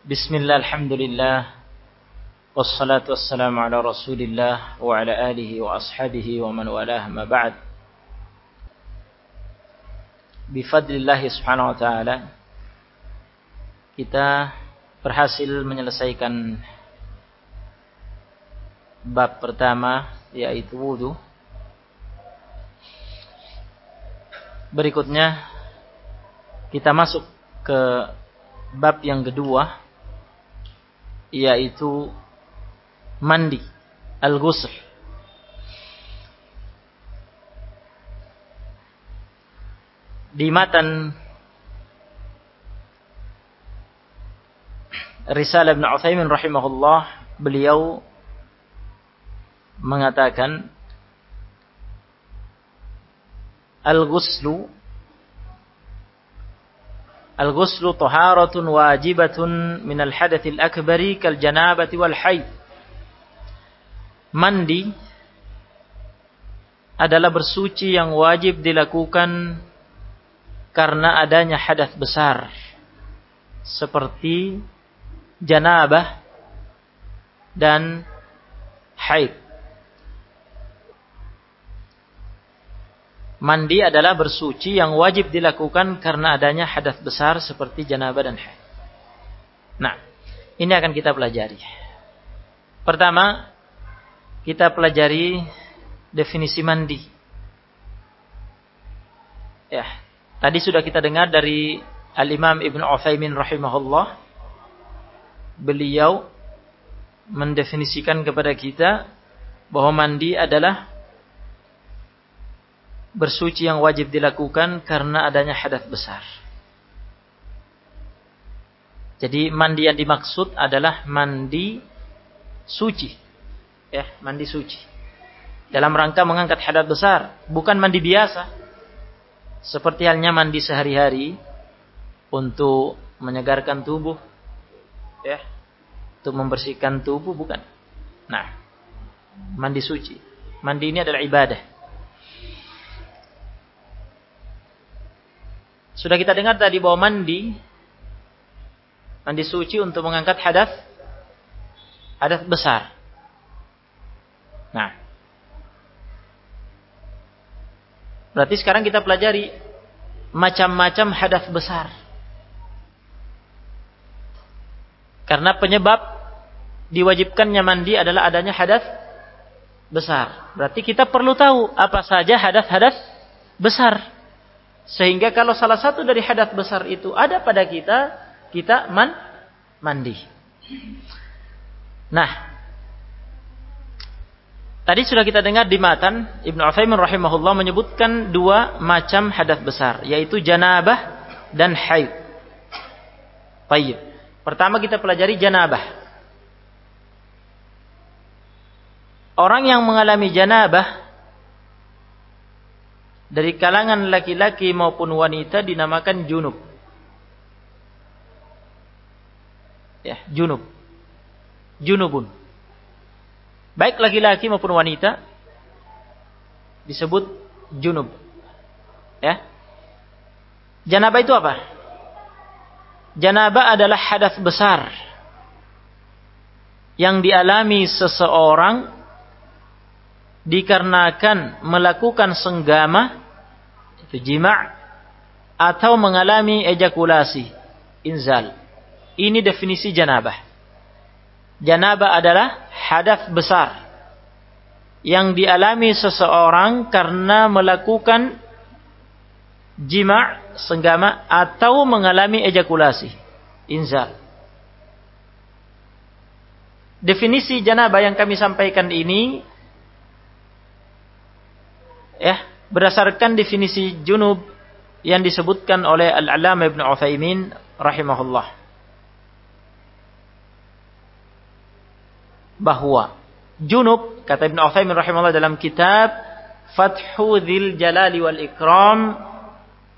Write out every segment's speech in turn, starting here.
Bismillah, alhamdulillah. Wassalatu wassalamu ala rasulillah Wa ala alihi wa ashabihi wa man walah ma ba'd. Bifadlillahi subhanahu wa ta'ala Kita berhasil menyelesaikan Bab pertama Yaitu wudhu Berikutnya Kita masuk ke bab yang kedua yaitu mandi al-ghusl. Di matan Risalah Ibn Uthaymin rahimahullah beliau mengatakan al-ghuslu Al-ghuslu taharatun wajibatun minal hadathil akbari kal janabati. Mandi adalah bersuci yang wajib dilakukan karena adanya hadath besar seperti janabah dan haid. Mandi adalah bersuci yang wajib dilakukan karena adanya hadas besar seperti janabah dan haid. Nah, ini akan kita pelajari. Pertama, kita pelajari definisi mandi. Ya, tadi sudah kita dengar dari Al-Imam Ibn Uthaymin rahimahullah. Beliau mendefinisikan kepada kita bahwa mandi adalah bersuci yang wajib dilakukan karena adanya hadas besar. Jadi mandi yang dimaksud adalah mandi suci. Ya, mandi suci. Dalam rangka mengangkat hadas besar, bukan mandi biasa. Seperti halnya mandi sehari-hari untuk menyegarkan tubuh. Ya. Untuk membersihkan tubuh bukan. Nah, mandi suci. Mandi ini adalah ibadah. Sudah kita dengar tadi bahwa mandi mandi suci untuk mengangkat hadas hadas besar. Nah. Berarti sekarang kita pelajari macam-macam hadas besar. Karena penyebab diwajibkannya mandi adalah adanya hadas besar. Berarti kita perlu tahu apa saja hadas-hadas besar. Sehingga kalau salah satu dari hadat besar itu ada pada kita, kita man mandi. Nah, tadi sudah kita dengar di matan Ibnu Utsaimin rahimahullah menyebutkan dua macam hadat besar, yaitu janabah dan haid. Baik. Pertama kita pelajari janabah. Orang yang mengalami janabah dari kalangan laki-laki maupun wanita dinamakan junub. Ya, junub. Junubun. Baik laki-laki maupun wanita disebut junub. Ya. Janabah itu apa? Janabah adalah hadas besar yang dialami seseorang dikarenakan melakukan senggama itu jima' atau mengalami ejakulasi inzal. Ini definisi janabah. Janabah adalah hadas besar yang dialami seseorang karena melakukan jima' senggama atau mengalami ejakulasi inzal. Definisi janabah yang kami sampaikan ini ya berdasarkan definisi junub yang disebutkan oleh Al-Alama Ibn Uthaymin rahimahullah. Bahwa junub, kata Ibn Uthaymin rahimahullah dalam kitab Fathu Dhil Jalali wal Ikram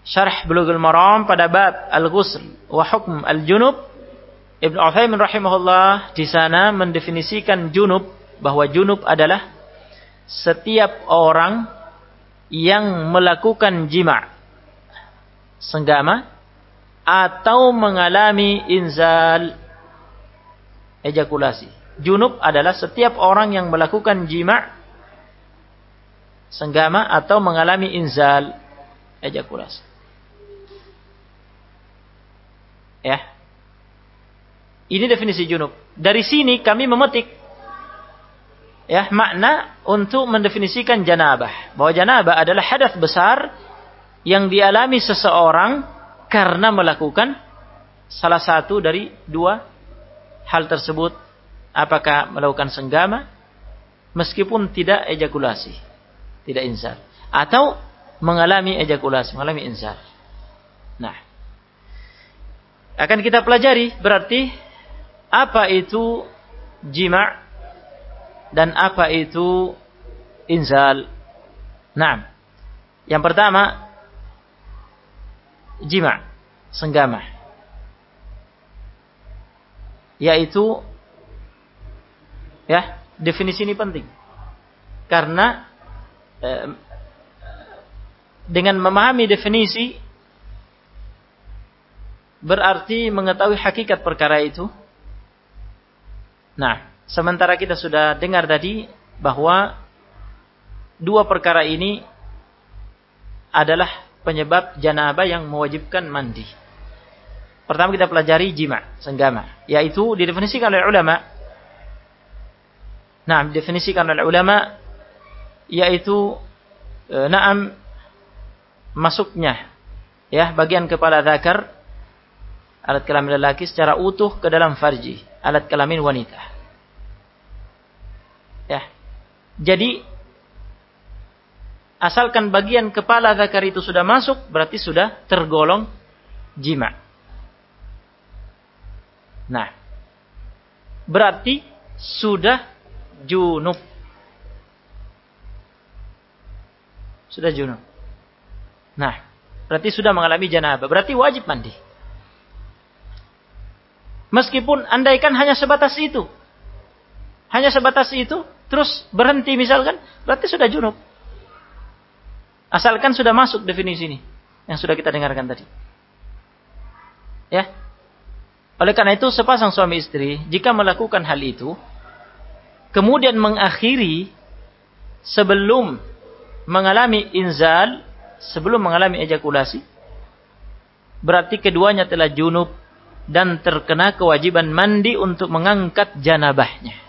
Syarh Bulughul Maram pada bab Al-Ghusl wa Hukm Al-Junub Ibn Uthaymin rahimahullah di sana mendefinisikan junub bahwa junub adalah setiap orang yang melakukan jima' senggama atau mengalami inzal ejakulasi. Junub adalah setiap orang yang melakukan jima' senggama atau mengalami inzal ejakulasi. Ya. Ini definisi junub. Dari sini kami memetik ya makna untuk mendefinisikan janabah. Bahwa janabah adalah hadas besar yang dialami seseorang karena melakukan salah satu dari dua hal tersebut. Apakah melakukan senggama meskipun tidak ejakulasi, tidak insar, atau mengalami ejakulasi, mengalami insar. Nah, akan kita pelajari berarti apa itu jima' dan apa itu inzal. Nah, yang pertama jima' senggama. Yaitu ya, definisi ini penting. Karena eh, dengan memahami definisi berarti mengetahui hakikat perkara itu. Nah, sementara kita sudah dengar tadi bahwa dua perkara ini adalah penyebab janabah yang mewajibkan mandi. Pertama kita pelajari jima, senggama, yaitu didefinisikan oleh ulama. Nah, didefinisikan oleh ulama yaitu e, naam masuknya ya bagian kepala zakar alat kelamin lelaki secara utuh ke dalam farji, alat kelamin wanita. Ya. Jadi asalkan bagian kepala zakar itu sudah masuk berarti sudah tergolong jima. Nah, berarti sudah junub. Sudah junub. Nah, berarti sudah mengalami janabah. Berarti wajib mandi. Meskipun andaikan hanya sebatas itu. Hanya sebatas itu, terus berhenti misalkan, berarti sudah junub. Asalkan sudah masuk definisi ini yang sudah kita dengarkan tadi. Ya. Oleh karena itu sepasang suami istri jika melakukan hal itu kemudian mengakhiri sebelum mengalami inzal, sebelum mengalami ejakulasi berarti keduanya telah junub dan terkena kewajiban mandi untuk mengangkat janabahnya.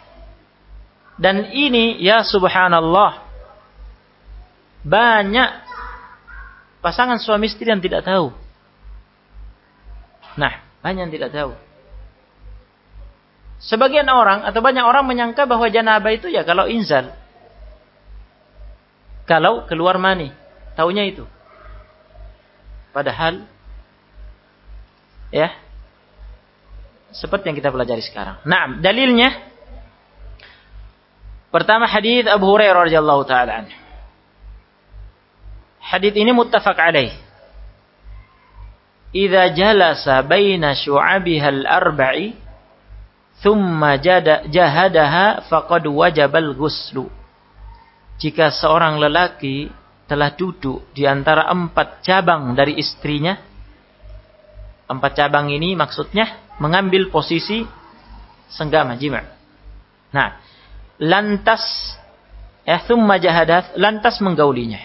Dan ini ya subhanallah banyak pasangan suami istri yang tidak tahu. Nah, banyak yang tidak tahu. Sebagian orang atau banyak orang menyangka bahwa janabah itu ya kalau inzal. Kalau keluar mani. Taunya itu. Padahal ya seperti yang kita pelajari sekarang. Nah, dalilnya pertama hadis Abu Hurairah radhiyallahu taala anhu. Hadis ini muttafaq alaih. Idza jalasa baina syu'abiha al-arba'i thumma jahadaha faqad wajabal ghuslu. Jika seorang lelaki telah duduk di antara empat cabang dari istrinya, empat cabang ini maksudnya mengambil posisi senggama jima. Nah, lantas ya thumma jahadat lantas menggaulinya.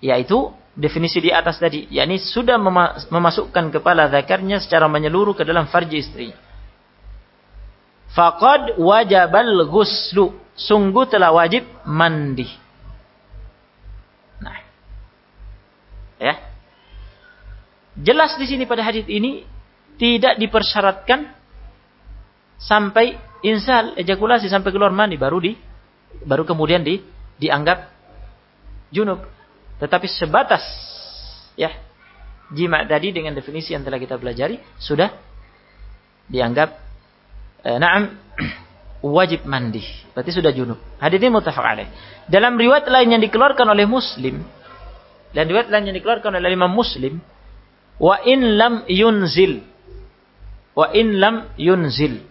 Yaitu definisi di atas tadi, yakni sudah memasukkan kepala zakarnya secara menyeluruh ke dalam farji istri. Faqad wajabal ghuslu. Sungguh telah wajib mandi. Nah. Ya. Jelas di sini pada hadis ini tidak dipersyaratkan sampai insal ejakulasi sampai keluar mani baru di baru kemudian di dianggap junub. Tetapi sebatas ya jima tadi dengan definisi yang telah kita pelajari sudah dianggap eh, naam wajib mandi. Berarti sudah junub. Hadis ini muttafaq alaih. Dalam riwayat lain yang dikeluarkan oleh Muslim dan riwayat lain yang dikeluarkan oleh Imam Muslim Wa in lam yunzil. Wa in lam yunzil.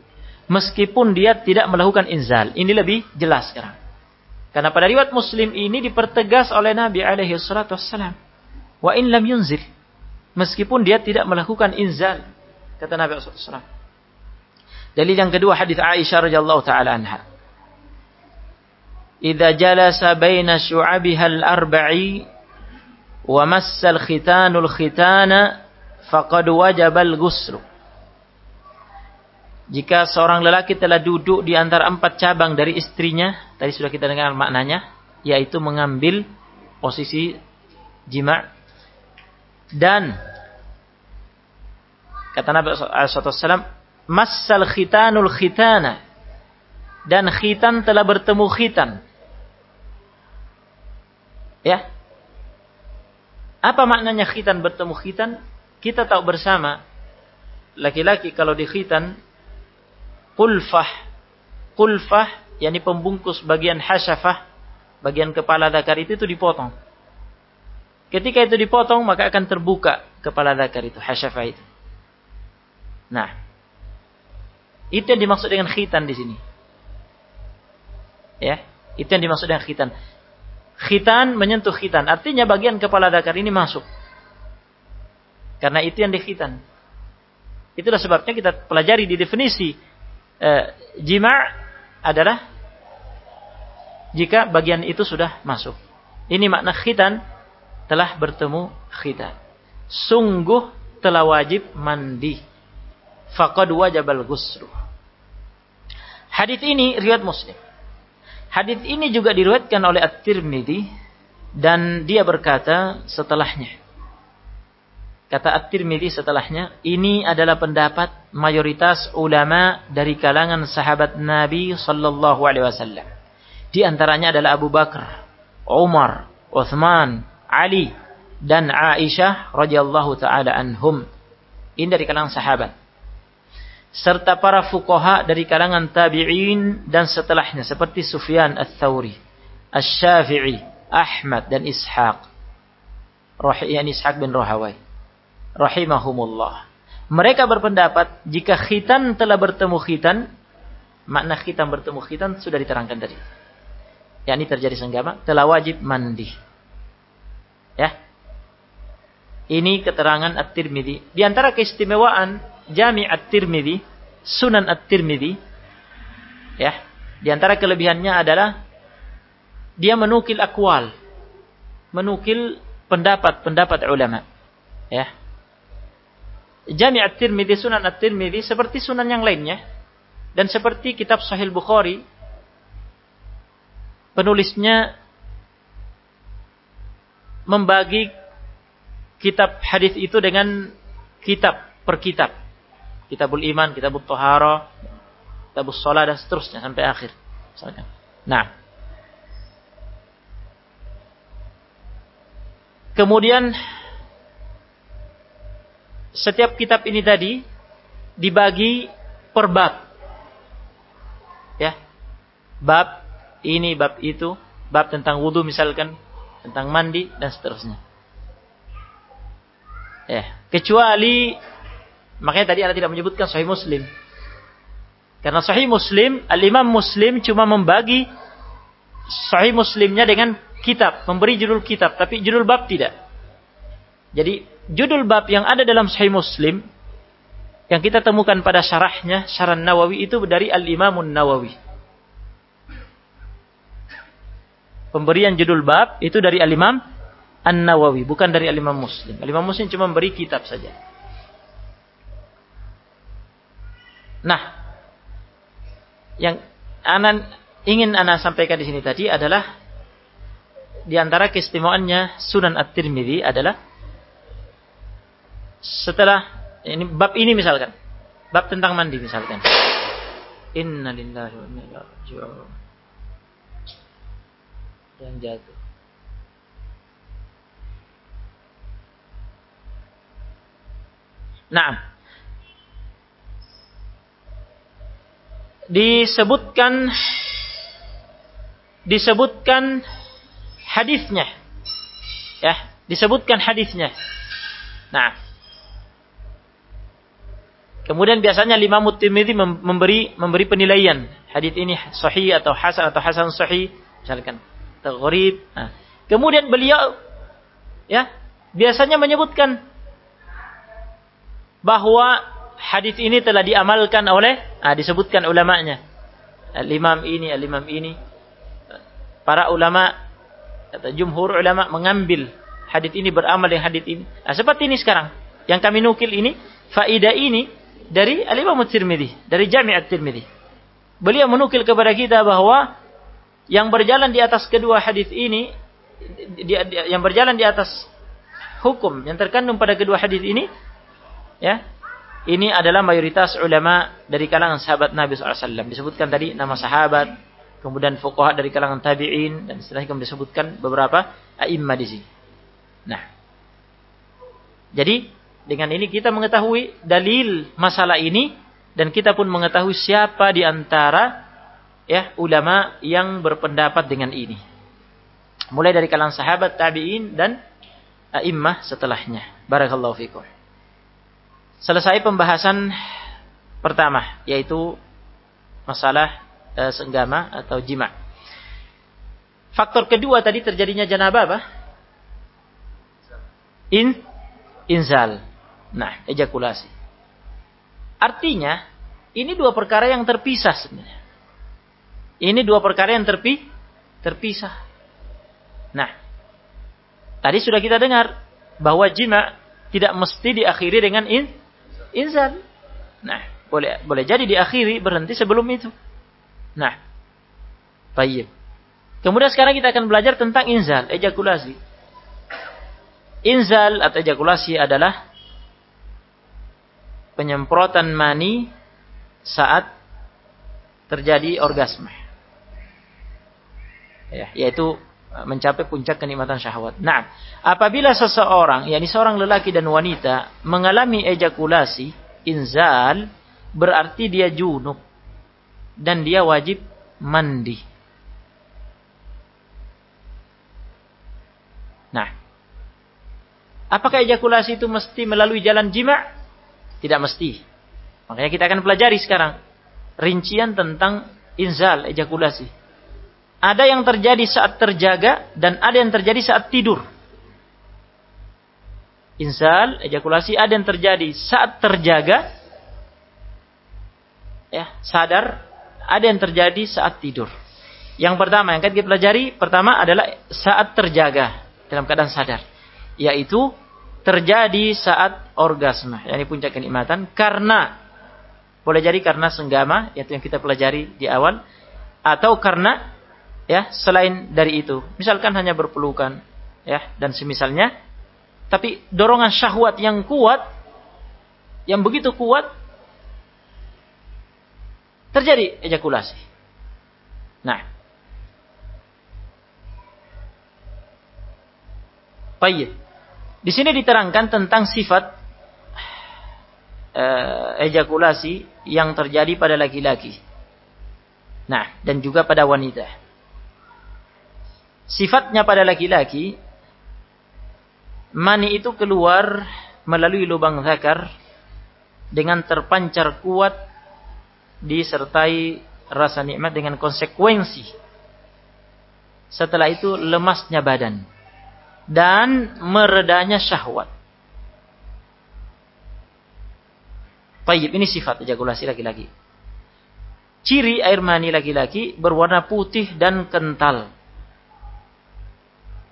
Meskipun dia tidak melakukan inzal. Ini lebih jelas sekarang. Karena pada riwayat Muslim ini dipertegas oleh Nabi alaihi salatu wassalam. Wa in lam yunzil. Meskipun dia tidak melakukan inzal. kata Nabi SAW. Dalil yang kedua hadis Aisyah radhiyallahu taala anha. Idza jalasa baina syu'abiha al-arba'i wa massa al-khitanul khitana faqad wajaba al-ghusl. Jika seorang lelaki telah duduk di antara empat cabang dari istrinya, tadi sudah kita dengar maknanya, yaitu mengambil posisi jima' dan kata Nabi SAW, Masal khitanul khitana. Dan khitan telah bertemu khitan. Ya. Apa maknanya khitan bertemu khitan? Kita tahu bersama. Laki-laki kalau di khitan. Kulfah. Kulfah. yakni pembungkus bagian hasyafah. Bagian kepala dakar itu, itu dipotong. Ketika itu dipotong maka akan terbuka kepala dakar itu. Hasyafah itu. Nah, itu yang dimaksud dengan khitan di sini. Ya, itu yang dimaksud dengan khitan. Khitan menyentuh khitan, artinya bagian kepala dakar ini masuk. Karena itu yang dikhitan. Itulah sebabnya kita pelajari di definisi eh, jima adalah jika bagian itu sudah masuk. Ini makna khitan telah bertemu khitan. Sungguh telah wajib mandi faqad wajabal ghusl. Hadis ini riwayat Muslim. Hadis ini juga diriwayatkan oleh At-Tirmidzi dan dia berkata setelahnya. Kata At-Tirmidzi setelahnya, ini adalah pendapat mayoritas ulama dari kalangan sahabat Nabi sallallahu alaihi wasallam. Di antaranya adalah Abu Bakar, Umar, Uthman, Ali dan Aisyah radhiyallahu taala anhum. Ini dari kalangan sahabat serta para fuqaha dari kalangan tabi'in dan setelahnya seperti Sufyan ats-Tsauri, Asy-Syafi'i, Ahmad dan Ishaq. Rahiyan Ishaq bin Rahawai. Rahimahumullah. Mereka berpendapat jika khitan telah bertemu khitan, makna khitan bertemu khitan sudah diterangkan tadi. yakni terjadi senggama, telah wajib mandi. Ya. Ini keterangan At-Tirmidzi. Di antara keistimewaan Jami' At-Tirmidzi, Sunan At-Tirmidzi, ya, di antara kelebihannya adalah dia menukil akwal, menukil pendapat-pendapat ulama, ya. Jami' At-Tirmidzi, Sunan At-Tirmidzi seperti sunan yang lainnya dan seperti kitab Sahih Bukhari penulisnya membagi kitab hadis itu dengan kitab per kitab kitabul iman, kitabul tohara, kitabul sholat dan seterusnya sampai akhir. Misalkan. Nah. Kemudian setiap kitab ini tadi dibagi per bab. Ya. Bab ini, bab itu, bab tentang wudhu misalkan, tentang mandi dan seterusnya. Ya, kecuali Makanya tadi Anda tidak menyebutkan Sahih Muslim. Karena Sahih Muslim, Al-Imam Muslim cuma membagi Sahih Muslimnya dengan kitab, memberi judul kitab, tapi judul bab tidak. Jadi judul bab yang ada dalam Sahih Muslim yang kita temukan pada syarahnya, syarah Nawawi itu dari Al-Imamun Nawawi. Pemberian judul bab itu dari Al-Imam An-Nawawi, bukan dari Al-Imam Muslim. Al-Imam Muslim cuma memberi kitab saja. Nah, yang anan ingin ana sampaikan di sini tadi adalah di antara keistimewaannya Sunan At-Tirmidzi adalah setelah ini bab ini misalkan, bab tentang mandi misalkan. Inna lillahi wa inna ilaihi. Yang jatuh. Nah, disebutkan disebutkan hadisnya. Ya, disebutkan hadisnya. Nah, Kemudian biasanya lima Tirmidzi memberi memberi penilaian hadis ini sahih atau hasan atau hasan sahih misalkan atau. Nah. Kemudian beliau ya biasanya menyebutkan bahwa hadis ini telah diamalkan oleh ah, disebutkan ulamanya. Al-imam ini, al-imam ini. Para ulama kata jumhur ulama mengambil hadis ini beramal dengan hadis ini. Nah, seperti ini sekarang. Yang kami nukil ini, faidah ini dari Al-Imam Tirmidzi, dari Jami' At-Tirmidzi. Beliau menukil kepada kita bahwa yang berjalan di atas kedua hadis ini di, di, yang berjalan di atas hukum yang terkandung pada kedua hadis ini ya ini adalah mayoritas ulama dari kalangan sahabat Nabi SAW. Disebutkan tadi nama sahabat, kemudian fuqaha dari kalangan tabi'in, dan setelah itu disebutkan beberapa a'immah di sini. Nah, jadi dengan ini kita mengetahui dalil masalah ini dan kita pun mengetahui siapa di antara ya ulama yang berpendapat dengan ini. Mulai dari kalangan sahabat, tabi'in dan a'immah setelahnya. Barakallahu fikum. Selesai pembahasan pertama yaitu masalah e, senggama atau jima. Faktor kedua tadi terjadinya janabah apa? In inzal. Nah, ejakulasi. Artinya ini dua perkara yang terpisah sebenarnya. Ini dua perkara yang terpi terpisah. Nah, tadi sudah kita dengar bahwa jima tidak mesti diakhiri dengan in inzal. Nah, boleh boleh jadi diakhiri berhenti sebelum itu. Nah, baik. Kemudian sekarang kita akan belajar tentang inzal, ejakulasi. Inzal atau ejakulasi adalah penyemprotan mani saat terjadi orgasme. Ya, yaitu mencapai puncak kenikmatan syahwat. Nah, apabila seseorang, yakni seorang lelaki dan wanita mengalami ejakulasi, inzal berarti dia junub dan dia wajib mandi. Nah, apakah ejakulasi itu mesti melalui jalan jima? Tidak mesti. Makanya kita akan pelajari sekarang rincian tentang inzal ejakulasi. Ada yang terjadi saat terjaga dan ada yang terjadi saat tidur. Inzal, ejakulasi ada yang terjadi saat terjaga, ya sadar, ada yang terjadi saat tidur. Yang pertama yang akan kita pelajari pertama adalah saat terjaga dalam keadaan sadar, yaitu terjadi saat orgasme, yakni puncak kenikmatan karena boleh jadi karena senggama, yaitu yang kita pelajari di awal, atau karena ya selain dari itu, misalkan hanya berpelukan, ya dan semisalnya tapi dorongan syahwat yang kuat, yang begitu kuat, terjadi ejakulasi. Nah, baik. Di sini diterangkan tentang sifat uh, ejakulasi yang terjadi pada laki-laki. Nah, dan juga pada wanita. Sifatnya pada laki-laki mani itu keluar melalui lubang zakar dengan terpancar kuat disertai rasa nikmat dengan konsekuensi. Setelah itu lemasnya badan dan meredanya syahwat. Tayyib ini sifat ejakulasi laki-laki. Ciri air mani laki-laki berwarna putih dan kental.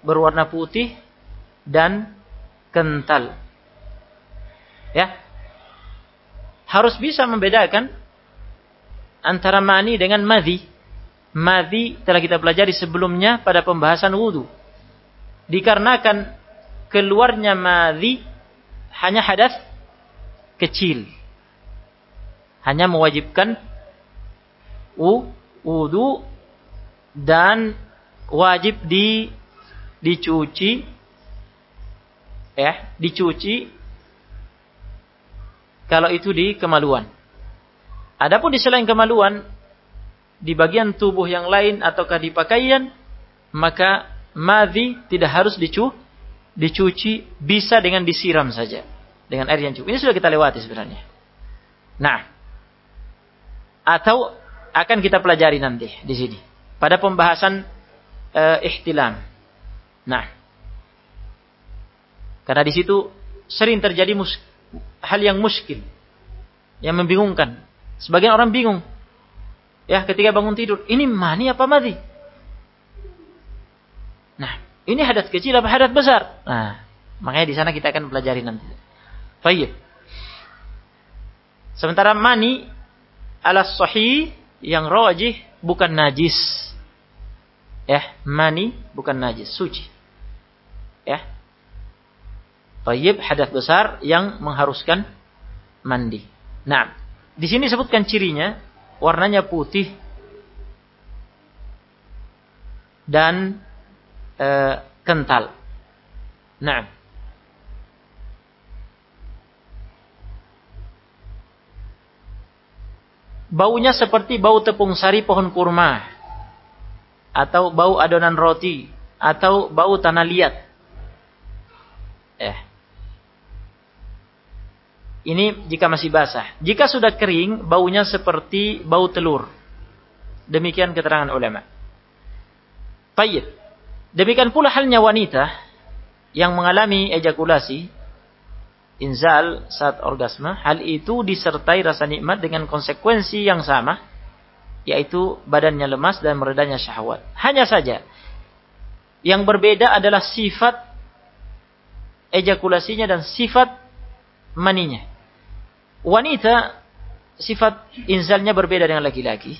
Berwarna putih dan kental. Ya. Harus bisa membedakan antara mani dengan madhi. Madhi telah kita pelajari sebelumnya pada pembahasan wudhu. Dikarenakan keluarnya madhi hanya hadas kecil. Hanya mewajibkan wudhu dan wajib di dicuci ya, dicuci kalau itu di kemaluan. Adapun di selain kemaluan, di bagian tubuh yang lain ataukah di pakaian, maka madhi tidak harus dicu, dicuci, bisa dengan disiram saja. Dengan air yang cukup. Ini sudah kita lewati sebenarnya. Nah, atau akan kita pelajari nanti di sini. Pada pembahasan uh, ihtilam. Nah, karena di situ sering terjadi mus hal yang muskil. yang membingungkan. Sebagian orang bingung. Ya, ketika bangun tidur, ini mani apa mati? Nah, ini hadat kecil apa hadat besar? Nah, makanya di sana kita akan pelajari nanti. Baik. Sementara mani ala sahih yang rajih bukan najis. Ya, mani bukan najis, suci. Ya. Tayyib hadas besar yang mengharuskan mandi. Nah, di sini sebutkan cirinya, warnanya putih dan e, kental. Nah, baunya seperti bau tepung sari pohon kurma atau bau adonan roti atau bau tanah liat. Eh, ini jika masih basah. Jika sudah kering, baunya seperti bau telur. Demikian keterangan ulama. Tayyib. Demikian pula halnya wanita yang mengalami ejakulasi, inzal saat orgasme, hal itu disertai rasa nikmat dengan konsekuensi yang sama, yaitu badannya lemas dan meredanya syahwat. Hanya saja, yang berbeda adalah sifat ejakulasinya dan sifat maninya. Wanita sifat inzalnya berbeda dengan laki-laki.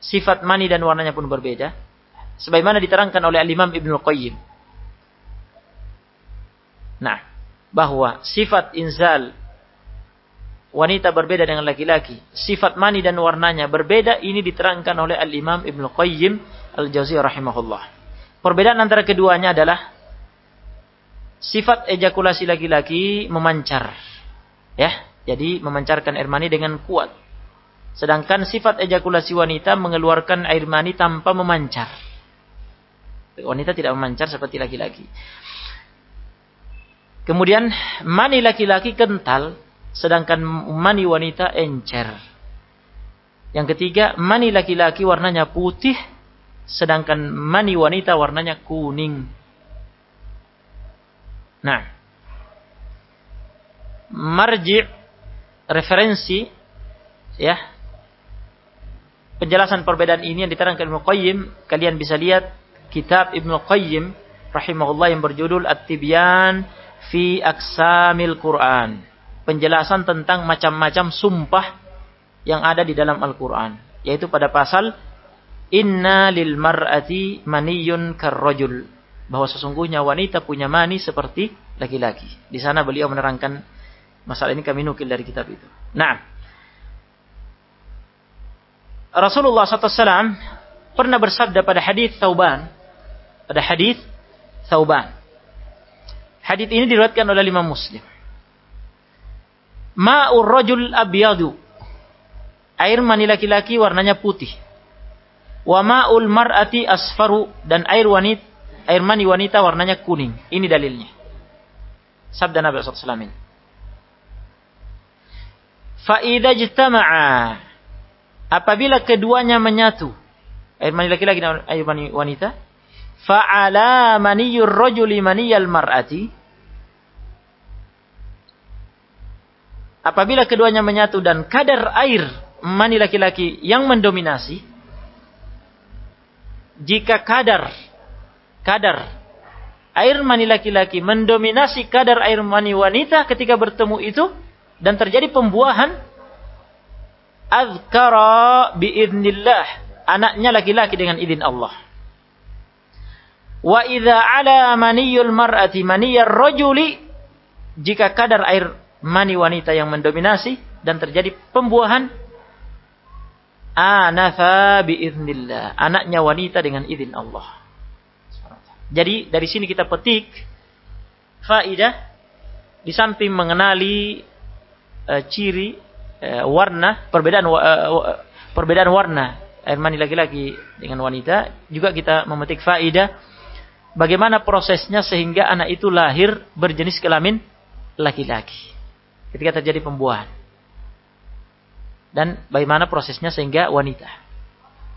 Sifat mani dan warnanya pun berbeda. Sebagaimana diterangkan oleh Al-Imam Ibnu Qayyim. Nah, bahwa sifat inzal wanita berbeda dengan laki-laki, sifat mani dan warnanya berbeda ini diterangkan oleh Al-Imam Ibnu Qayyim Al-Jauziyah rahimahullah. Perbedaan antara keduanya adalah sifat ejakulasi laki-laki memancar Ya, jadi memancarkan air mani dengan kuat. Sedangkan sifat ejakulasi wanita mengeluarkan air mani tanpa memancar. Wanita tidak memancar seperti laki-laki. Kemudian mani laki-laki kental, sedangkan mani wanita encer. Yang ketiga, mani laki-laki warnanya putih, sedangkan mani wanita warnanya kuning. Nah, marji referensi ya penjelasan perbedaan ini yang diterangkan Ibnu Qayyim kalian bisa lihat kitab Ibnu Qayyim rahimahullah yang berjudul At-Tibyan fi Aksamil Quran penjelasan tentang macam-macam sumpah yang ada di dalam Al-Quran yaitu pada pasal Inna lil mar'ati maniyun karrojul bahwa sesungguhnya wanita punya mani seperti laki-laki. Di sana beliau menerangkan Masalah ini kami nukil dari kitab itu. Nah, Rasulullah SAW pernah bersabda pada hadis Thauban, pada hadis Thauban. Hadis ini diriwayatkan oleh lima Muslim. Ma'ur rajul abyadu. Air mani laki-laki warnanya putih. Wa ma'ul mar'ati asfaru dan air wanita air mani wanita warnanya kuning. Ini dalilnya. Sabda Nabi SAW ini. Fa'idha jtama'a. Apabila keduanya menyatu. Air mani laki-laki dan air mani wanita. Fa'ala maniyur rojuli maniyal mar'ati. Apabila keduanya menyatu dan kadar air mani laki-laki yang mendominasi. Jika kadar kadar air mani laki-laki mendominasi kadar air mani wanita ketika bertemu itu dan terjadi pembuahan azkara biidnillah anaknya laki-laki dengan izin Allah wa idza ala maniyul mar'ati maniyar rajuli jika kadar air mani wanita yang mendominasi dan terjadi pembuahan anafa biidnillah anaknya wanita dengan izin Allah. Jadi dari sini kita petik faidah di samping mengenali uh, ciri uh, warna perbedaan uh, perbedaan warna air mani laki-laki dengan wanita. Juga kita memetik faidah bagaimana prosesnya sehingga anak itu lahir berjenis kelamin laki-laki? Ketika terjadi pembuahan. Dan bagaimana prosesnya sehingga wanita?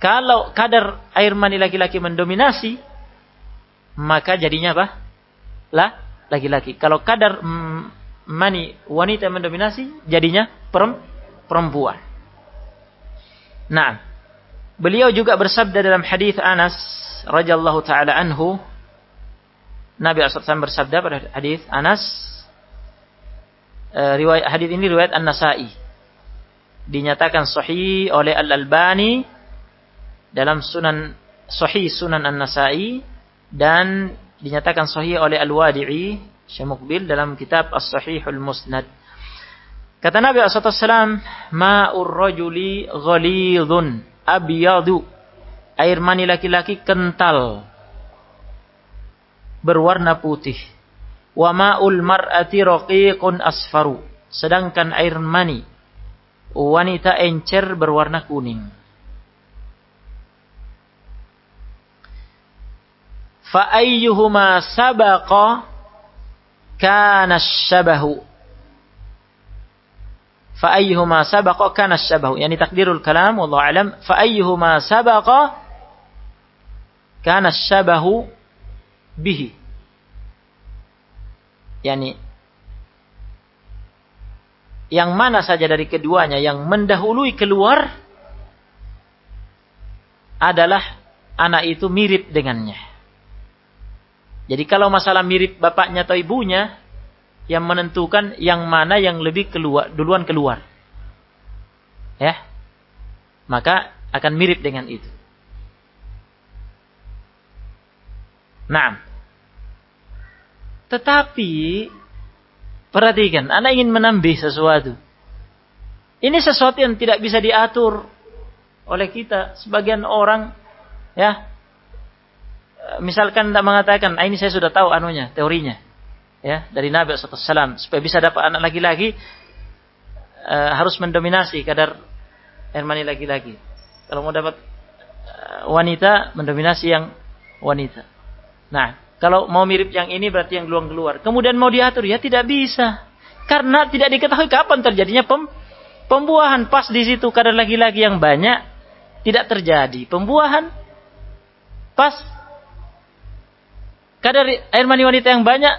Kalau kadar air mani laki-laki mendominasi maka jadinya apa? Lah laki-laki. Kalau kadar mm, mani wanita mendominasi jadinya perempuan. Nah, beliau juga bersabda dalam hadis Anas radhiyallahu taala anhu Nabi SAW bersabda pada hadis Anas uh, riwayat hadis ini riwayat An-Nasa'i dinyatakan sahih oleh Al-Albani dalam Sunan Sahih Sunan An-Nasa'i dan dinyatakan sahih oleh Al-Wadi'i Syekh Mukbil dalam kitab As-Sahihul Musnad. Kata Nabi SAW, Ma'ur rajuli ghalidhun abyadu. Air mani laki-laki kental. Berwarna putih. Wa ma'ul mar'ati raqiqun asfaru. Sedangkan air mani wanita encer berwarna kuning. Fa ayyuhuma sabaqa kana syabahu fa ayyuhuma sabaqa kana syabahu yani takdirul kalam wallahu alam fa ayyuhuma sabaqa kana syabahu bihi yani yang mana saja dari keduanya yang mendahului keluar adalah anak itu mirip dengannya jadi kalau masalah mirip bapaknya atau ibunya, yang menentukan yang mana yang lebih keluar duluan keluar. Ya. Maka akan mirip dengan itu. Nah. Tetapi perhatikan, anak ingin menambah sesuatu. Ini sesuatu yang tidak bisa diatur oleh kita. Sebagian orang ya misalkan tidak mengatakan, ah, ini saya sudah tahu anunya, teorinya. Ya, dari Nabi SAW. Supaya bisa dapat anak laki-laki, uh, harus mendominasi kadar air mani laki-laki. Kalau mau dapat uh, wanita, mendominasi yang wanita. Nah, kalau mau mirip yang ini berarti yang keluar keluar. Kemudian mau diatur, ya tidak bisa. Karena tidak diketahui kapan terjadinya pem pembuahan. Pas di situ kadar laki-laki yang banyak, tidak terjadi. Pembuahan pas kadar air mani wanita yang banyak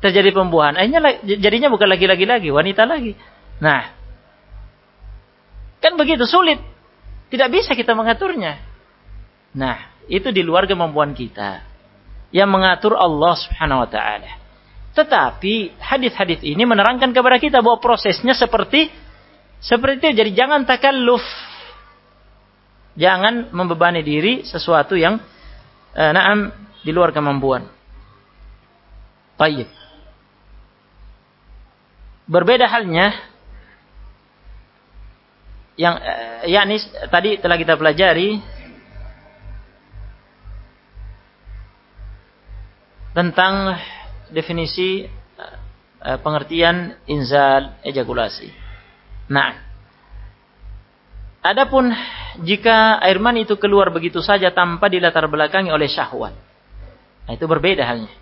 terjadi pembuahan. Akhirnya jadinya bukan laki-laki lagi, wanita lagi. Nah, kan begitu sulit. Tidak bisa kita mengaturnya. Nah, itu di luar kemampuan kita. Yang mengatur Allah Subhanahu wa taala. Tetapi hadis-hadis ini menerangkan kepada kita bahwa prosesnya seperti seperti itu. Jadi jangan takalluf. Jangan membebani diri sesuatu yang eh, naam di luar kemampuan. Tayyib. Berbeda halnya yang eh, yakni tadi telah kita pelajari tentang definisi eh, pengertian inzal ejakulasi. Nah, adapun jika air mani itu keluar begitu saja tanpa dilatar belakangi oleh syahwat. Nah, itu berbeda halnya.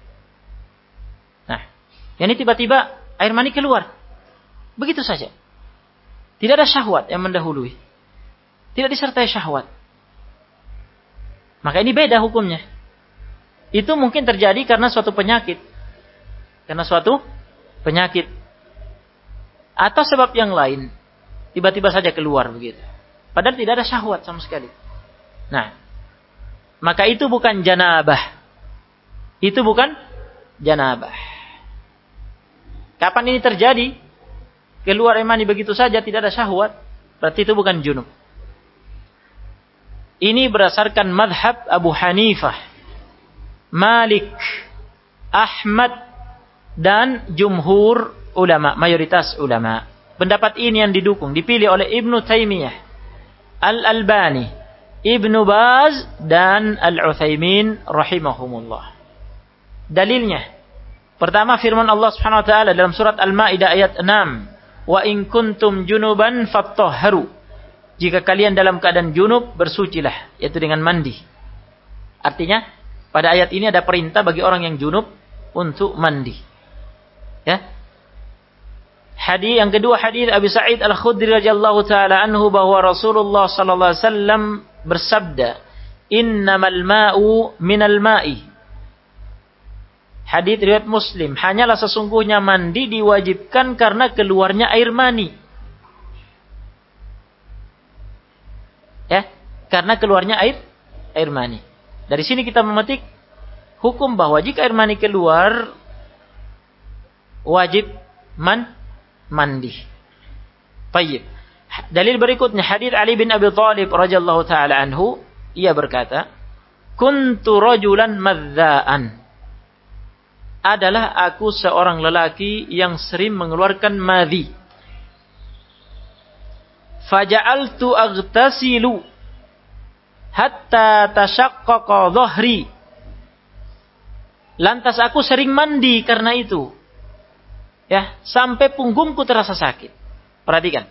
Yang ini tiba-tiba air mani keluar. Begitu saja. Tidak ada syahwat yang mendahului. Tidak disertai syahwat. Maka ini beda hukumnya. Itu mungkin terjadi karena suatu penyakit. Karena suatu penyakit. Atau sebab yang lain. Tiba-tiba saja keluar begitu. Padahal tidak ada syahwat sama sekali. Nah. Maka itu bukan janabah. Itu bukan janabah. Kapan ini terjadi? Keluar emani begitu saja tidak ada syahwat. Berarti itu bukan junub. Ini berdasarkan madhab Abu Hanifah, Malik, Ahmad, dan jumhur ulama, mayoritas ulama. Pendapat ini yang didukung, dipilih oleh Ibnu Taimiyah, Al-Albani, Ibnu Baz, dan Al-Uthaymin rahimahumullah. Dalilnya, Pertama firman Allah Subhanahu wa taala dalam surat Al-Maidah ayat 6, "Wa in kuntum junuban fattahharu." Jika kalian dalam keadaan junub, bersucilah, yaitu dengan mandi. Artinya, pada ayat ini ada perintah bagi orang yang junub untuk mandi. Ya. Hadis yang kedua hadis Abi Sa'id Al-Khudri radhiyallahu taala anhu bahwa Rasulullah sallallahu alaihi wasallam bersabda, "Innamal ma'u minal ma'i." Hadis riwayat Muslim, hanyalah sesungguhnya mandi diwajibkan karena keluarnya air mani. Ya, karena keluarnya air air mani. Dari sini kita memetik hukum bahwa jika air mani keluar wajib man mandi. Baik. Dalil berikutnya hadis Ali bin Abi Thalib radhiyallahu taala anhu, ia berkata, "Kuntu rajulan madzaan." adalah aku seorang lelaki yang sering mengeluarkan madhi. Faja'altu aghtasilu hatta tashaqqaqa dhahri. Lantas aku sering mandi karena itu. Ya, sampai punggungku terasa sakit. Perhatikan.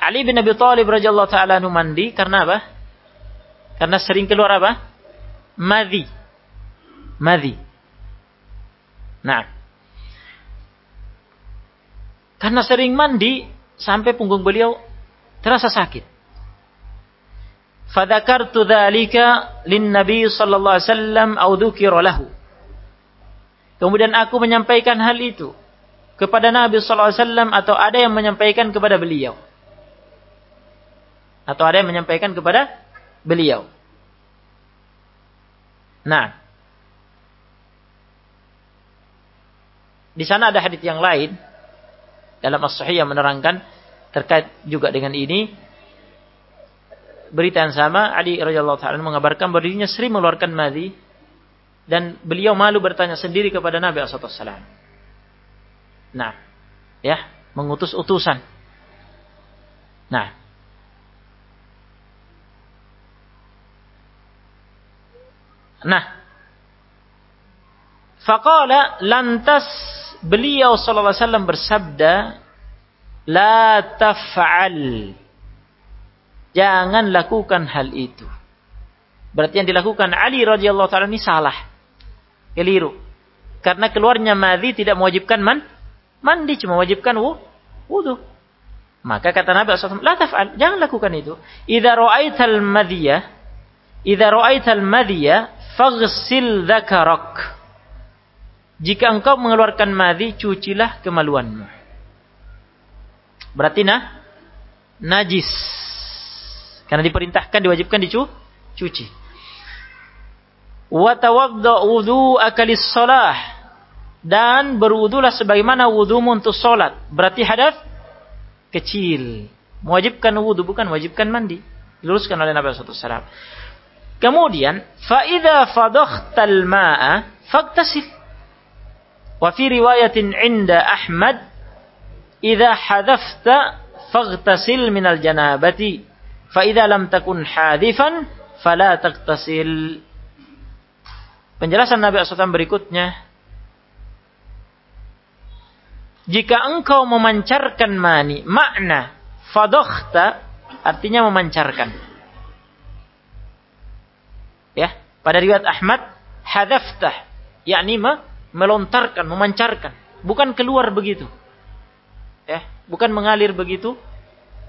Ali bin Abi Thalib radhiyallahu taala mandi karena apa? Karena sering keluar apa? Madhi. Madhi. Nah, karena sering mandi sampai punggung beliau terasa sakit. Fadakartu dzalika lin sallallahu alaihi wasallam au lahu. Kemudian aku menyampaikan hal itu kepada Nabi wasallam atau ada yang menyampaikan kepada beliau. Atau ada yang menyampaikan kepada beliau. Nah, Di sana ada hadis yang lain dalam as-sahih yang menerangkan terkait juga dengan ini berita yang sama Ali radhiyallahu taala mengabarkan bahwa dirinya sering mengeluarkan madhi dan beliau malu bertanya sendiri kepada Nabi SAW. Nah, ya, mengutus utusan. Nah, nah, faqala lantas beliau wasallam bersabda, "La taf'al." Jangan lakukan hal itu. Berarti yang dilakukan Ali radhiyallahu taala ini salah. Keliru. Karena keluarnya madhi tidak mewajibkan man mandi cuma mewajibkan wudu. Maka kata Nabi SAW, La taf'al, jangan lakukan itu. Idza ra'aital madhiyah, idza ra'aital madhiyah, faghsil dhakarak. Jika engkau mengeluarkan madhi, cucilah kemaluanmu. Berarti nah, najis. Karena diperintahkan, diwajibkan dicuci. Wa tawadda wudhu'aka lis-shalah. Dan berwudulah sebagaimana wudumu untuk salat. Berarti hadas kecil. Mewajibkan wudhu bukan wajibkan mandi. Diluruskan oleh Nabi sallallahu alaihi wasallam. Kemudian, fa idza fadakhtal ma'a faktasif. Wa fi riwayatin 'inda Ahmad, idza hadafta faghtasil minal janabati fa lam takun hadifan fala taghtasil." Penjelasan Nabi SAW berikutnya, jika engkau memancarkan mani, makna fadokhta artinya memancarkan. Ya, pada riwayat Ahmad, hadaftah, yakni melontarkan, memancarkan, bukan keluar begitu. Ya, bukan mengalir begitu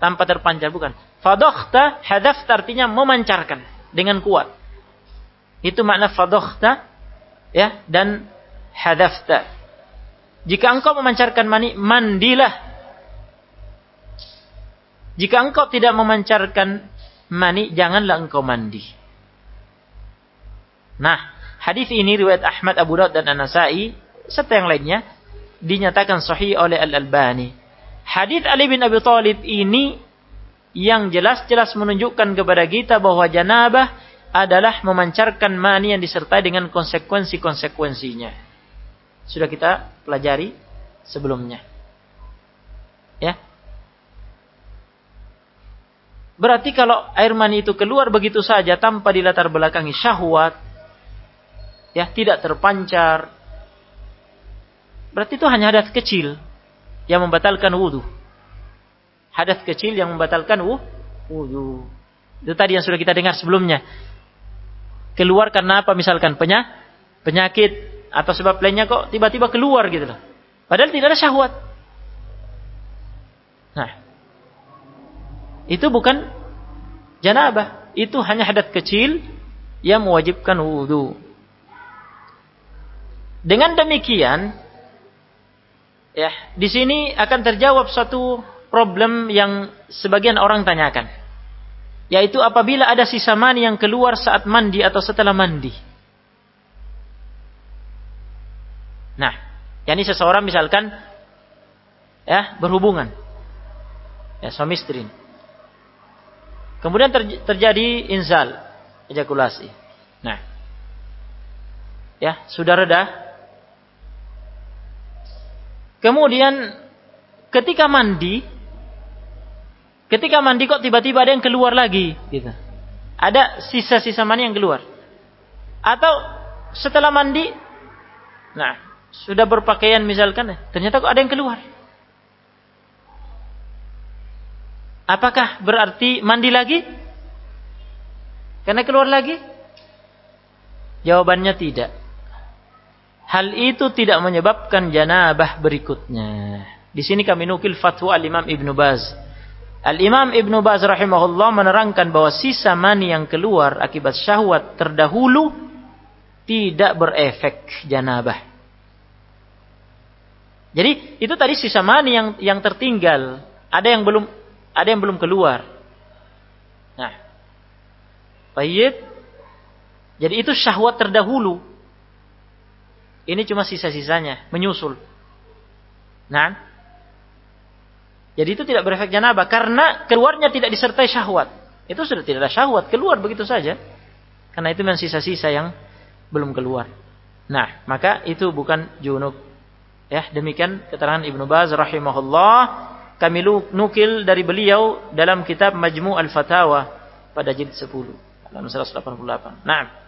tanpa terpancar, bukan. Fadokhta hadaf artinya memancarkan dengan kuat. Itu makna fadokhta ya dan hadafta. Jika engkau memancarkan mani, mandilah. Jika engkau tidak memancarkan mani, janganlah engkau mandi. Nah, Hadis ini riwayat Ahmad, Abu Daud dan An-Nasai serta yang lainnya dinyatakan sahih oleh Al-Albani. Hadis Ali bin Abi Thalib ini yang jelas-jelas menunjukkan kepada kita bahwa janabah adalah memancarkan mani yang disertai dengan konsekuensi-konsekuensinya. Sudah kita pelajari sebelumnya. Ya. Berarti kalau air mani itu keluar begitu saja tanpa dilatar belakangi syahwat, ya tidak terpancar. Berarti itu hanya hadas kecil yang membatalkan wudhu. Hadas kecil yang membatalkan wudhu. Itu tadi yang sudah kita dengar sebelumnya. Keluar karena apa misalkan penyakit atau sebab lainnya kok tiba-tiba keluar gitu loh. Padahal tidak ada syahwat. Nah, itu bukan janabah. Itu hanya hadat kecil yang mewajibkan wudhu. Dengan demikian, ya, di sini akan terjawab satu problem yang sebagian orang tanyakan. Yaitu apabila ada sisa mani yang keluar saat mandi atau setelah mandi. Nah, yakni seseorang misalkan ya berhubungan ya suami istri. Kemudian terjadi inzal, ejakulasi. Nah, ya sudah reda. Kemudian ketika mandi, ketika mandi kok tiba-tiba ada yang keluar lagi, gitu. Ada sisa-sisa mani yang keluar. Atau setelah mandi, nah sudah berpakaian misalkan, ternyata kok ada yang keluar. Apakah berarti mandi lagi? Karena keluar lagi? Jawabannya tidak. Hal itu tidak menyebabkan janabah berikutnya. Di sini kami nukil fatwa Al-Imam Ibn Baz. Al-Imam Ibn Baz rahimahullah menerangkan bahwa sisa mani yang keluar akibat syahwat terdahulu tidak berefek janabah. Jadi itu tadi sisa mani yang yang tertinggal, ada yang belum ada yang belum keluar. Nah, baik. Jadi itu syahwat terdahulu. Ini cuma sisa-sisanya, menyusul. Nah, jadi itu tidak berefek janabah karena keluarnya tidak disertai syahwat. Itu sudah tidak ada syahwat, keluar begitu saja. Karena itu memang sisa-sisa yang belum keluar. Nah, maka itu bukan junub. Ya, demikian keterangan Ibnu Baz rahimahullah kami nukil dari beliau dalam kitab Majmu' al-Fatawa pada jilid 10 halaman 188. Nah.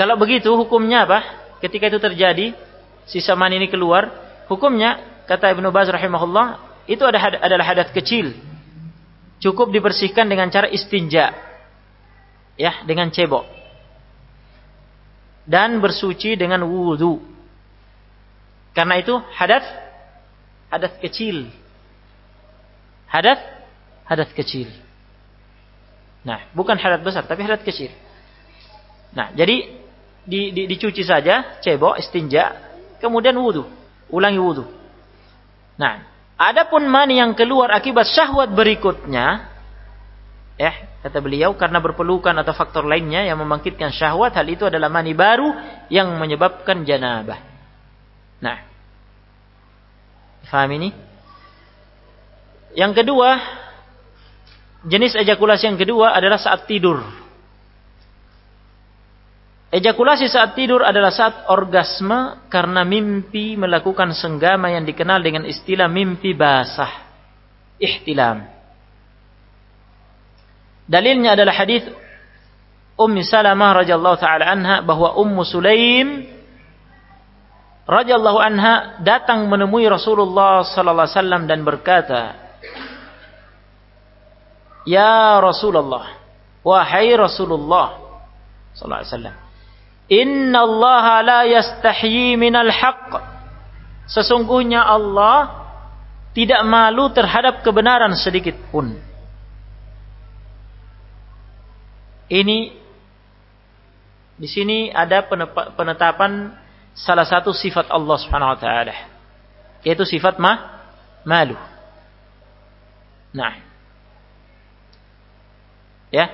Kalau begitu hukumnya apa? Ketika itu terjadi, sisa mani ini keluar, hukumnya kata Ibnu Baz rahimahullah, itu ada adalah hadat kecil. Cukup dibersihkan dengan cara istinja. Ya, dengan cebok dan bersuci dengan wudhu. Karena itu hadas hadas kecil. Hadas hadas kecil. Nah, bukan hadas besar tapi hadas kecil. Nah, jadi di, di, dicuci saja, cebok, istinja, kemudian wudhu, ulangi wudhu. Nah, adapun mani yang keluar akibat syahwat berikutnya, Ya, kata beliau karena berpelukan atau faktor lainnya yang membangkitkan syahwat, hal itu adalah mani baru yang menyebabkan janabah. Nah, paham ini? Yang kedua, jenis ejakulasi yang kedua adalah saat tidur. Ejakulasi saat tidur adalah saat orgasme karena mimpi melakukan senggama yang dikenal dengan istilah mimpi basah. Ihtilam. Dalilnya adalah hadis Ummi Salamah radhiyallahu taala anha bahwa Ummu Sulaim radhiyallahu anha datang menemui Rasulullah sallallahu alaihi wasallam dan berkata, "Ya Rasulullah, wahai Rasulullah sallallahu alaihi wasallam, Inna Allah la yastahyi minal haqq." Sesungguhnya Allah tidak malu terhadap kebenaran sedikit pun. Ini di sini ada penetapan salah satu sifat Allah Subhanahu wa taala yaitu sifat ma malu. Nah. Ya.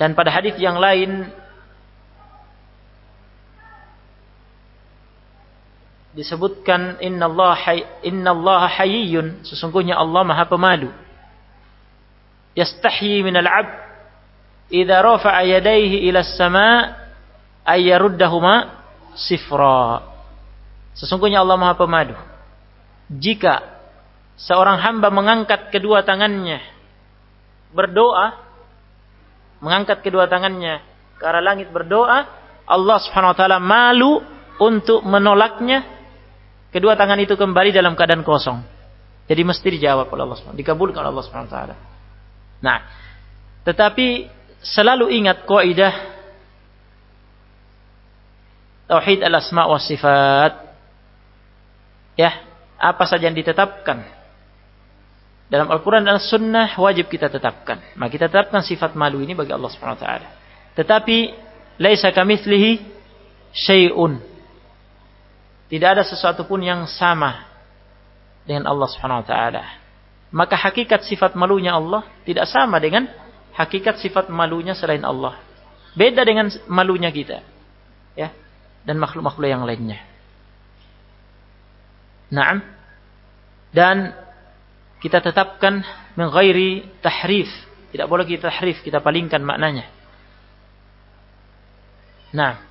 Dan pada hadis yang lain disebutkan innallaha hay, innallaha hayyun sesungguhnya Allah Maha Pemalu yastahyi minal 'abd idza rafa'a yadayhi ila as-sama' ay yaruddahuma sifra. Sesungguhnya Allah Maha Pemadu. Jika seorang hamba mengangkat kedua tangannya berdoa mengangkat kedua tangannya ke arah langit berdoa, Allah Subhanahu wa taala malu untuk menolaknya kedua tangan itu kembali dalam keadaan kosong. Jadi mesti dijawab oleh Allah Subhanahu dikabulkan oleh Allah Subhanahu wa taala. Nah, tetapi selalu ingat kaidah tauhid al-asma wa sifat. Ya, apa saja yang ditetapkan dalam Al-Quran dan Sunnah wajib kita tetapkan. Maka kita tetapkan sifat malu ini bagi Allah Subhanahu Wa Taala. Tetapi laisa kamitslihi syai'un. Tidak ada sesuatu pun yang sama dengan Allah Subhanahu Wa Taala. Maka hakikat sifat malunya Allah tidak sama dengan hakikat sifat malunya selain Allah. Beda dengan malunya kita. Ya. Dan makhluk-makhluk yang lainnya. Naam. Dan kita tetapkan menggairi tahrif. Tidak boleh kita tahrif, kita palingkan maknanya. Nah,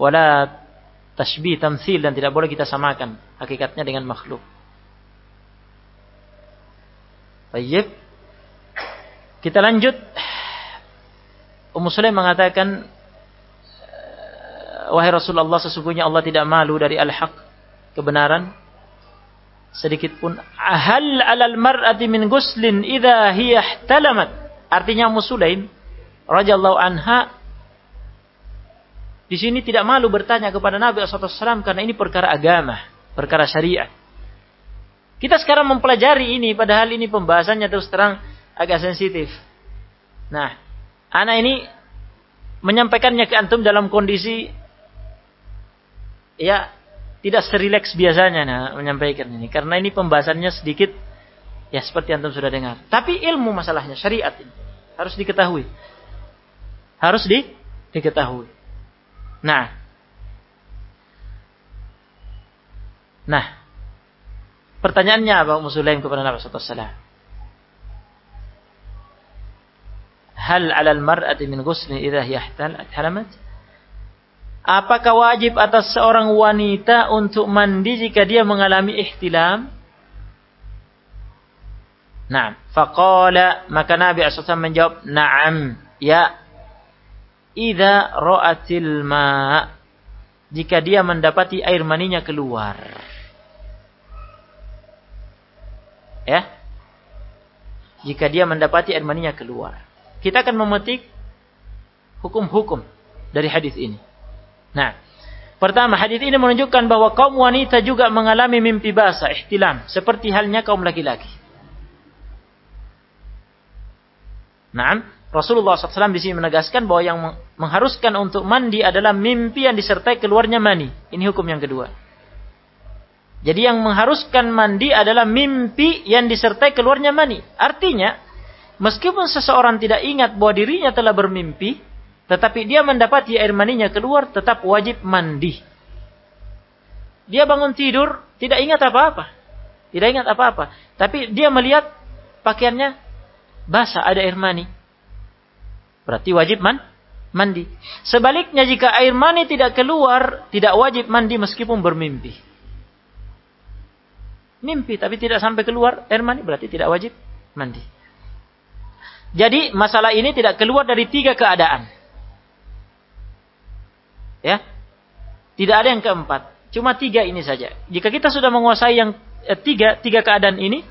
wala tashbih tamthil dan tidak boleh kita samakan hakikatnya dengan makhluk. Baik. Kita lanjut. Ummu Sulaim mengatakan wahai Rasulullah sesungguhnya Allah tidak malu dari al-haq kebenaran sedikit pun hal alal mar'ati min guslin idza hiya ihtalamat artinya Musulaim radhiyallahu anha di sini tidak malu bertanya kepada Nabi SAW karena ini perkara agama, perkara syariat. Kita sekarang mempelajari ini, padahal ini pembahasannya terus terang agak sensitif. Nah, anak ini menyampaikannya ke antum dalam kondisi ya tidak serileks biasanya nah, menyampaikan ini karena ini pembahasannya sedikit ya seperti antum sudah dengar. Tapi ilmu masalahnya syariat ini harus diketahui. Harus di diketahui. Nah. Nah. Pertanyaannya apa Musulaim kepada Nabi sallallahu alaihi wasallam? Hal 'ala al-mar'ati min ghusli idza hiya halamat? Apakah wajib atas seorang wanita untuk mandi jika dia mengalami ihtilam? Nah, faqala maka Nabi SAW menjawab, "Na'am, ya. Idza ra'atil ma' jika dia mendapati air maninya keluar." Ya. Jika dia mendapati air maninya keluar. Kita akan memetik hukum-hukum dari hadis ini. Nah, pertama hadis ini menunjukkan bahwa kaum wanita juga mengalami mimpi basah, ihtilam, seperti halnya kaum laki-laki. Nah, Rasulullah SAW di sini menegaskan bahwa yang mengharuskan untuk mandi adalah mimpi yang disertai keluarnya mani. Ini hukum yang kedua. Jadi yang mengharuskan mandi adalah mimpi yang disertai keluarnya mani. Artinya, meskipun seseorang tidak ingat bahwa dirinya telah bermimpi, tetapi dia mendapati air maninya keluar, tetap wajib mandi. Dia bangun tidur, tidak ingat apa-apa. Tidak ingat apa-apa. Tapi dia melihat pakaiannya basah, ada air mani. Berarti wajib man, mandi. Sebaliknya jika air mani tidak keluar, tidak wajib mandi meskipun bermimpi. Mimpi tapi tidak sampai keluar air mani berarti tidak wajib mandi. Jadi masalah ini tidak keluar dari tiga keadaan. Ya. Tidak ada yang keempat. Cuma tiga ini saja. Jika kita sudah menguasai yang eh, tiga, tiga keadaan ini,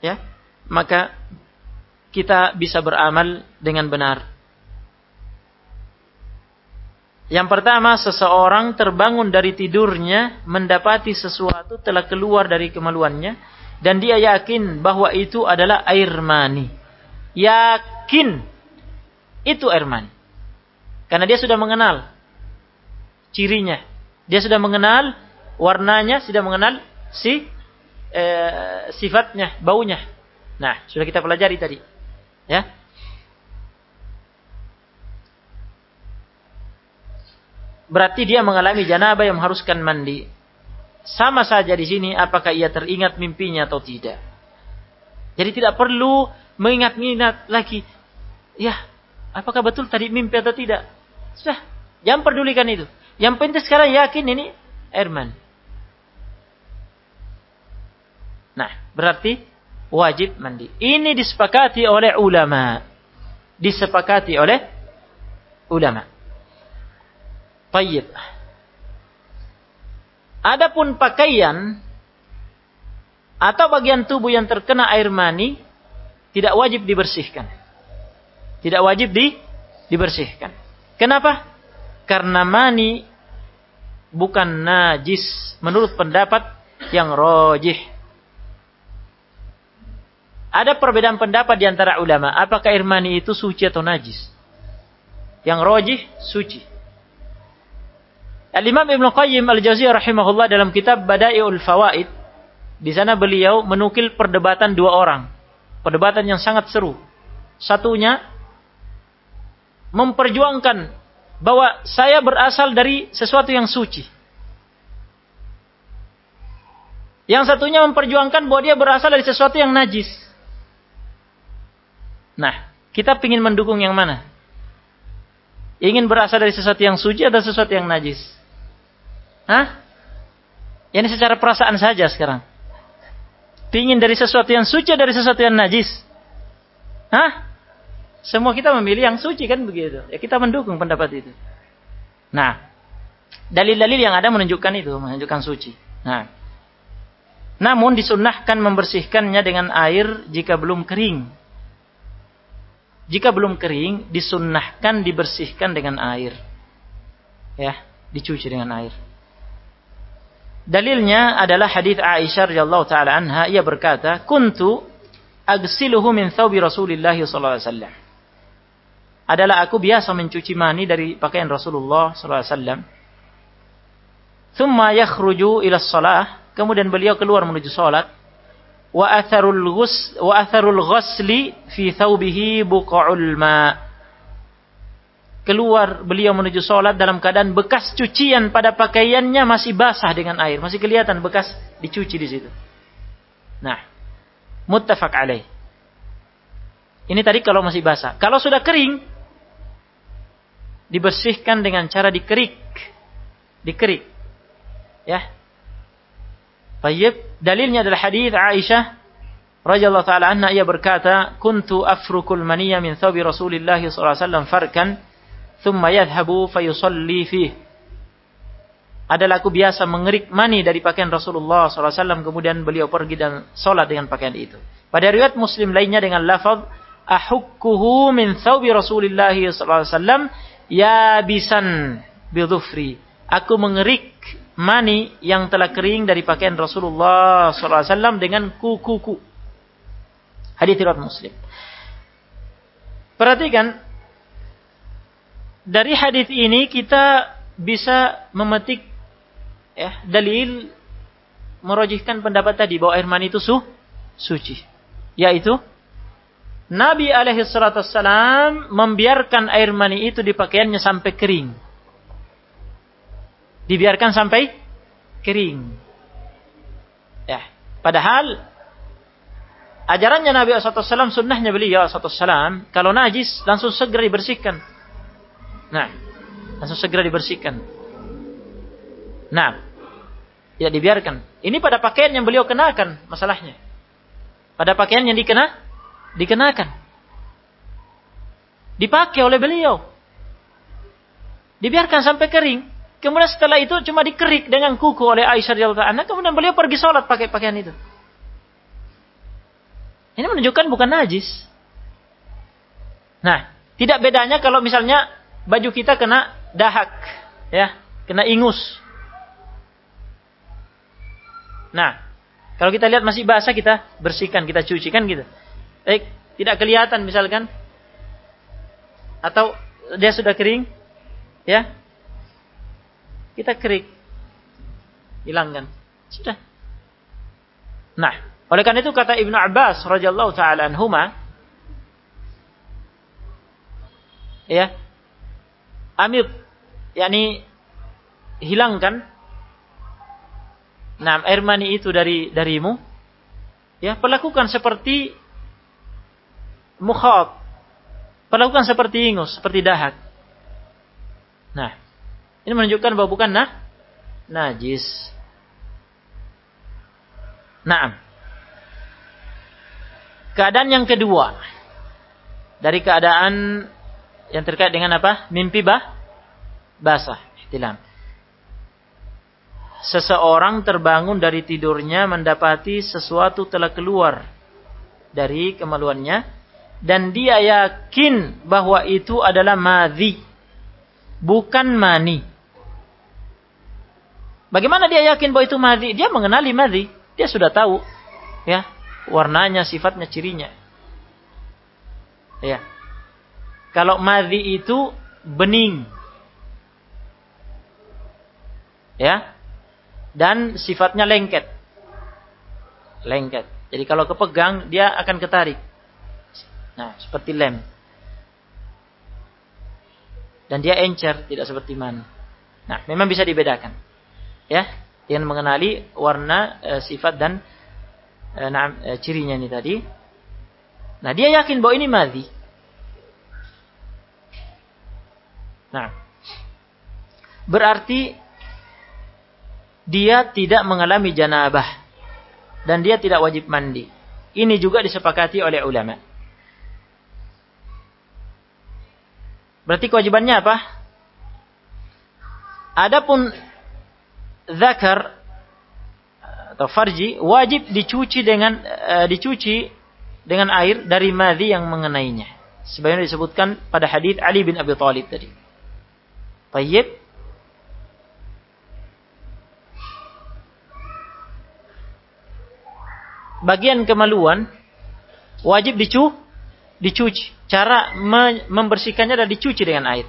ya, maka kita bisa beramal dengan benar. Yang pertama, seseorang terbangun dari tidurnya, mendapati sesuatu telah keluar dari kemaluannya, dan dia yakin bahwa itu adalah air mani. Yakin itu air mani. Karena dia sudah mengenal cirinya. Dia sudah mengenal warnanya, sudah mengenal si e, sifatnya, baunya. Nah, sudah kita pelajari tadi. Ya. Berarti dia mengalami janabah yang mengharuskan mandi. Sama saja di sini apakah ia teringat mimpinya atau tidak. Jadi tidak perlu mengingat-ingat lagi. Ya, apakah betul tadi mimpi atau tidak? Sudah, jangan pedulikan itu. Yang penting sekarang yakin ini Erman. Nah, berarti wajib mandi. Ini disepakati oleh ulama. Disepakati oleh ulama. Tayyib. Adapun pakaian atau bagian tubuh yang terkena air mani tidak wajib dibersihkan. Tidak wajib di dibersihkan. Kenapa? Karena mani bukan najis menurut pendapat yang rojih. Ada perbedaan pendapat di antara ulama, apakah air mani itu suci atau najis? Yang rojih, suci. Al-Imam Ibn Qayyim Al-Jaziyah rahimahullah dalam kitab Bada'iul Fawaid, di sana beliau menukil perdebatan dua orang. Perdebatan yang sangat seru. Satunya, memperjuangkan bahwa saya berasal dari sesuatu yang suci. Yang satunya memperjuangkan bahwa dia berasal dari sesuatu yang najis. Nah, kita ingin mendukung yang mana? Ingin berasal dari sesuatu yang suci atau sesuatu yang najis? Hah? Ini secara perasaan saja sekarang. Pingin dari sesuatu yang suci dari sesuatu yang najis? Hah? Semua kita memilih yang suci kan begitu. Ya kita mendukung pendapat itu. Nah, dalil-dalil yang ada menunjukkan itu, menunjukkan suci. Nah, namun disunnahkan membersihkannya dengan air jika belum kering. Jika belum kering, disunnahkan dibersihkan dengan air. Ya, dicuci dengan air. Dalilnya adalah hadis Aisyah radhiyallahu taala anha ia berkata, "Kuntu agsiluhu min thawbi Rasulillah sallallahu alaihi wasallam." Adalah aku biasa mencuci mani dari pakaian Rasulullah wasallam. Thumma yakhruju ila shalah Kemudian beliau keluar menuju salat. Wa atharul ghus wa atharul ghusli fi thawbihi buqa'ul ma. Keluar beliau menuju salat dalam keadaan bekas cucian pada pakaiannya masih basah dengan air, masih kelihatan bekas dicuci di situ. Nah, muttafaq alaih. Ini tadi kalau masih basah. Kalau sudah kering, dibersihkan dengan cara dikerik. Dikerik. Ya, Tayyib, dalilnya adalah hadis Aisyah radhiyallahu taala anha ia berkata, "Kuntu afrukul maniyya min thawbi Rasulillah sallallahu alaihi wasallam farkan, thumma yadhhabu fayusalli fih." Adalah aku biasa mengerik mani dari pakaian Rasulullah SAW kemudian beliau pergi dan sholat dengan pakaian itu. Pada riwayat Muslim lainnya dengan lafaz ahukkuhu min thawbi Rasulillah SAW ya bisan bidhufri. Aku mengerik mani yang telah kering dari pakaian Rasulullah SAW dengan kuku-kuku. Hadis riwayat Muslim. Perhatikan dari hadis ini kita bisa memetik ya dalil merojihkan pendapat tadi bahwa air mani itu su, suci. Yaitu Nabi alaihi membiarkan air mani itu di pakaiannya sampai kering dibiarkan sampai kering. Ya, padahal ajarannya Nabi SAW, sunnahnya beliau SAW, kalau najis langsung segera dibersihkan. Nah, langsung segera dibersihkan. Nah, ya dibiarkan. Ini pada pakaian yang beliau kenakan masalahnya. Pada pakaian yang dikena, dikenakan. Dipakai oleh beliau. Dibiarkan sampai kering. Kemudian setelah itu cuma dikerik dengan kuku oleh Aisyah radhiyallahu anha. Kemudian beliau pergi sholat pakai pakaian itu. Ini menunjukkan bukan najis. Nah, tidak bedanya kalau misalnya baju kita kena dahak, ya, kena ingus. Nah, kalau kita lihat masih basah kita bersihkan, kita cuci kan gitu. Baik, tidak kelihatan misalkan atau dia sudah kering, ya, kita kerik. Hilangkan. Sudah. Nah, oleh karena itu kata Ibnu Abbas radhiyallahu taala anhuma ya Amir yakni hilangkan nah air mani itu dari darimu ya perlakukan seperti mukhat perlakukan seperti ingus seperti dahak nah ini menunjukkan bahwa bukan nah, najis. Nah, keadaan yang kedua dari keadaan yang terkait dengan apa? Mimpi bah, basah, ihtilam. Seseorang terbangun dari tidurnya mendapati sesuatu telah keluar dari kemaluannya dan dia yakin bahwa itu adalah madhi bukan mani Bagaimana dia yakin bahwa itu madhi? Dia mengenali madhi. Dia sudah tahu. Ya. warnanya, sifatnya, cirinya. Ya. Kalau madhi itu bening. Ya. Dan sifatnya lengket. Lengket. Jadi kalau kepegang dia akan ketarik. Nah, seperti lem. Dan dia encer, tidak seperti man. Nah, memang bisa dibedakan. Ya, dengan mengenali warna, e, sifat dan e, nah, e, cirinya ini tadi. Nah, dia yakin bahwa ini madhi. Nah, berarti dia tidak mengalami janabah dan dia tidak wajib mandi. Ini juga disepakati oleh ulama. Berarti kewajibannya apa? Adapun zakar atau farji wajib dicuci dengan uh, dicuci dengan air dari madhi yang mengenainya. Sebagaimana disebutkan pada hadis Ali bin Abi Thalib tadi. Tayyib. Bagian kemaluan wajib dicu dicuci. Cara membersihkannya adalah dicuci dengan air.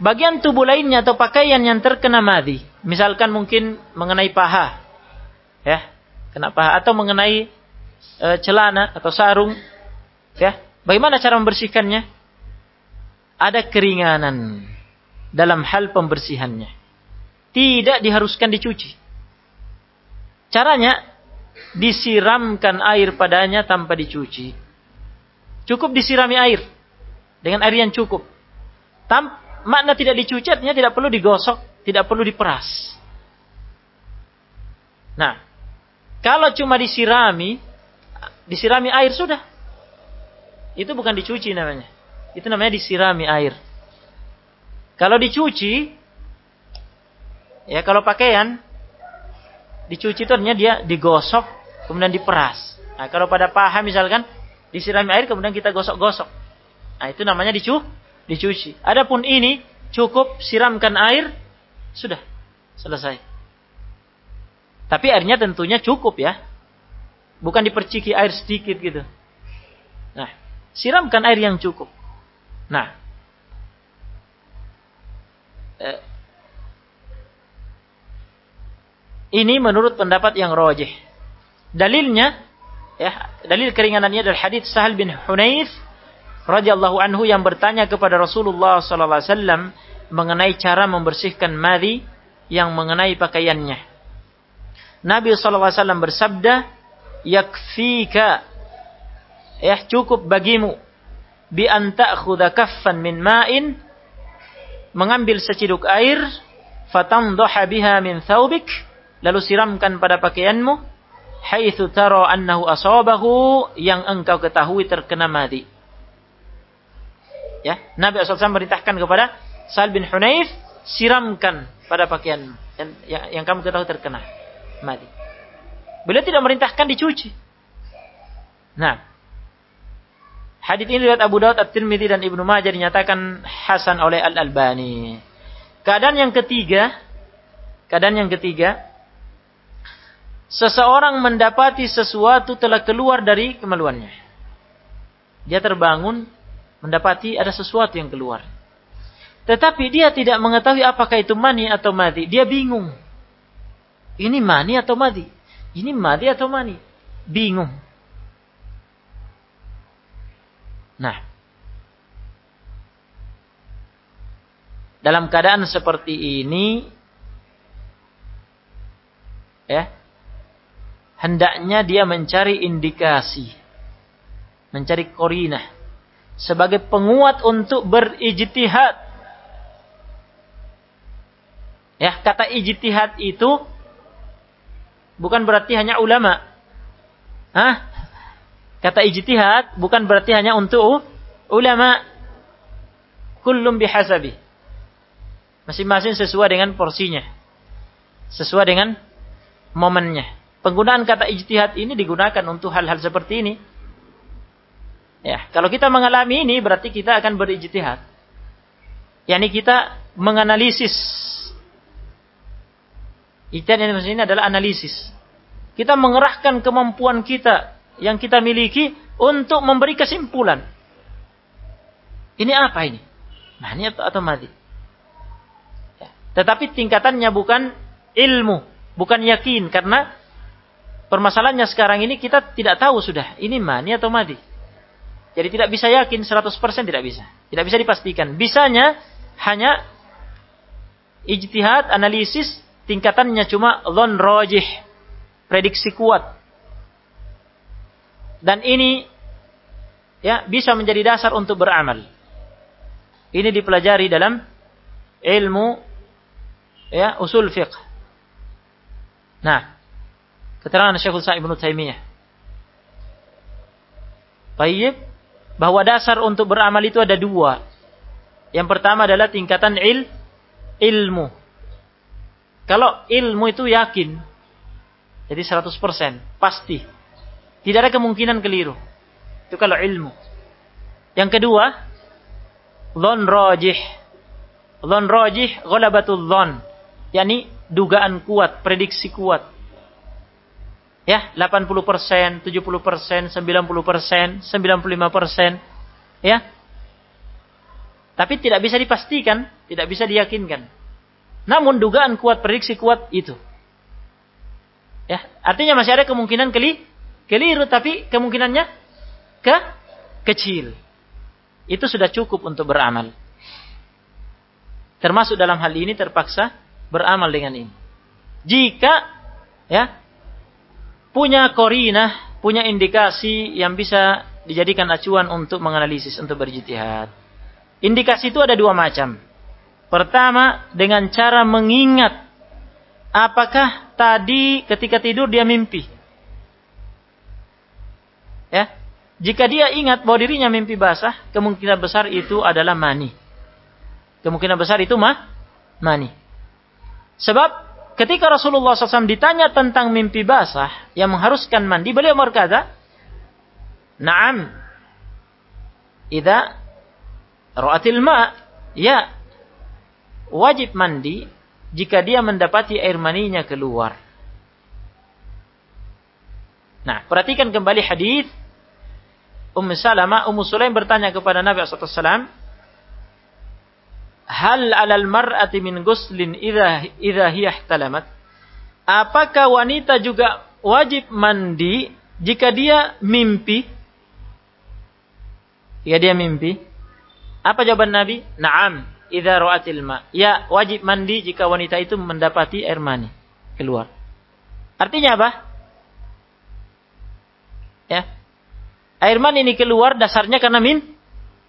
Bagian tubuh lainnya atau pakaian yang terkena madhi, misalkan mungkin mengenai paha, ya, kena paha atau mengenai e, celana atau sarung, ya. Bagaimana cara membersihkannya? Ada keringanan dalam hal pembersihannya. Tidak diharuskan dicuci. Caranya disiramkan air padanya tanpa dicuci. Cukup disirami air dengan air yang cukup. Tam, makna tidak dicuci tidak perlu digosok, tidak perlu diperas. Nah, kalau cuma disirami, disirami air sudah. Itu bukan dicuci namanya. Itu namanya disirami air. Kalau dicuci, ya kalau pakaian, dicuci itu artinya dia digosok, kemudian diperas. Nah, kalau pada paha misalkan, disirami air, kemudian kita gosok-gosok. Nah, itu namanya dicu, dicuci. Adapun ini, cukup siramkan air, sudah, selesai. Tapi airnya tentunya cukup ya. Bukan diperciki air sedikit gitu. Nah, siramkan air yang cukup. Nah, Eh, ini menurut pendapat yang rojih. Dalilnya, ya, dalil keringanannya dari hadits Sahal bin Hunayf radhiyallahu anhu yang bertanya kepada Rasulullah sallallahu alaihi wasallam mengenai cara membersihkan madhi yang mengenai pakaiannya. Nabi sallallahu alaihi wasallam bersabda, "Yakfika" Ya, cukup bagimu bi an ta'khudha kaffan min ma'in mengambil seciduk air, fatamdhaha biha min thawbik, lalu siramkan pada pakaianmu, haitsu tara annahu asabahu yang engkau ketahui terkena mati. Ya, Nabi SAW merintahkan kepada Sal bin Hunayf, siramkan pada pakaianmu yang, yang, yang kamu ketahui terkena mati. Beliau tidak merintahkan dicuci. Nah, Hadis ini riwayat Abu Daud, At-Tirmidzi dan Ibnu Majah dinyatakan hasan oleh Al-Albani. Keadaan yang ketiga, keadaan yang ketiga, seseorang mendapati sesuatu telah keluar dari kemaluannya. Dia terbangun, mendapati ada sesuatu yang keluar. Tetapi dia tidak mengetahui apakah itu mani atau mati. Dia bingung. Ini mani atau mati? Ini mati atau mani? Bingung. Nah, dalam keadaan seperti ini, ya, hendaknya dia mencari indikasi, mencari korinah sebagai penguat untuk berijtihad. Ya, kata ijtihad itu bukan berarti hanya ulama. Hah? Kata ijtihad bukan berarti hanya untuk ulama. Kullum bihasabi. Masing-masing sesuai dengan porsinya. Sesuai dengan momennya. Penggunaan kata ijtihad ini digunakan untuk hal-hal seperti ini. Ya, kalau kita mengalami ini berarti kita akan berijtihad. Yani kita menganalisis. Ijtihad yang ini adalah analisis. Kita mengerahkan kemampuan kita yang kita miliki untuk memberi kesimpulan. Ini apa ini? Mani atau, atau mati? Ya. Tetapi tingkatannya bukan ilmu, bukan yakin. Karena permasalahannya sekarang ini kita tidak tahu sudah. Ini mani atau mati. Jadi tidak bisa yakin 100% tidak bisa. Tidak bisa dipastikan. Bisanya hanya ijtihad, analisis, tingkatannya cuma dhon rojih. Prediksi kuat. Dan ini ya bisa menjadi dasar untuk beramal. Ini dipelajari dalam ilmu ya usul fiqh. Nah, keterangan Syekhul Sa'ib Ibnu Taimiyah. Baik, bahwa dasar untuk beramal itu ada dua. Yang pertama adalah tingkatan il ilmu. Kalau ilmu itu yakin, jadi 100% pasti. Tidak ada kemungkinan keliru. Itu kalau ilmu. Yang kedua, Dhon rajih. Dhon rajih ghalabatul dhon. Yani dugaan kuat, prediksi kuat. Ya, 80%, 70%, 90%, 95%, ya. Tapi tidak bisa dipastikan, tidak bisa diyakinkan. Namun dugaan kuat, prediksi kuat itu. Ya, artinya masih ada kemungkinan keli, keliru tapi kemungkinannya ke kecil itu sudah cukup untuk beramal. Termasuk dalam hal ini terpaksa beramal dengan ini. Jika ya punya korinah, punya indikasi yang bisa dijadikan acuan untuk menganalisis, untuk berjitihad. Indikasi itu ada dua macam. Pertama, dengan cara mengingat apakah tadi ketika tidur dia mimpi. Ya, jika dia ingat bahwa dirinya mimpi basah, kemungkinan besar itu adalah mani. Kemungkinan besar itu mah mani. Sebab ketika Rasulullah SAW ditanya tentang mimpi basah yang mengharuskan mandi, beliau berkata, Naam, Ida ro'atil ma, ya, wajib mandi jika dia mendapati air maninya keluar. Nah, perhatikan kembali hadis Ummu Salamah, Ummu Sulaim bertanya kepada Nabi SAW, Hal alal mar'ati min guslin idha, idha hiya? Apakah wanita juga wajib mandi jika dia mimpi? Jika dia mimpi? Apa jawaban Nabi? Naam, idha ru'atil ma. Ya, wajib mandi jika wanita itu mendapati air mani keluar. Artinya apa? Ya, Air mani ini keluar dasarnya karena mim,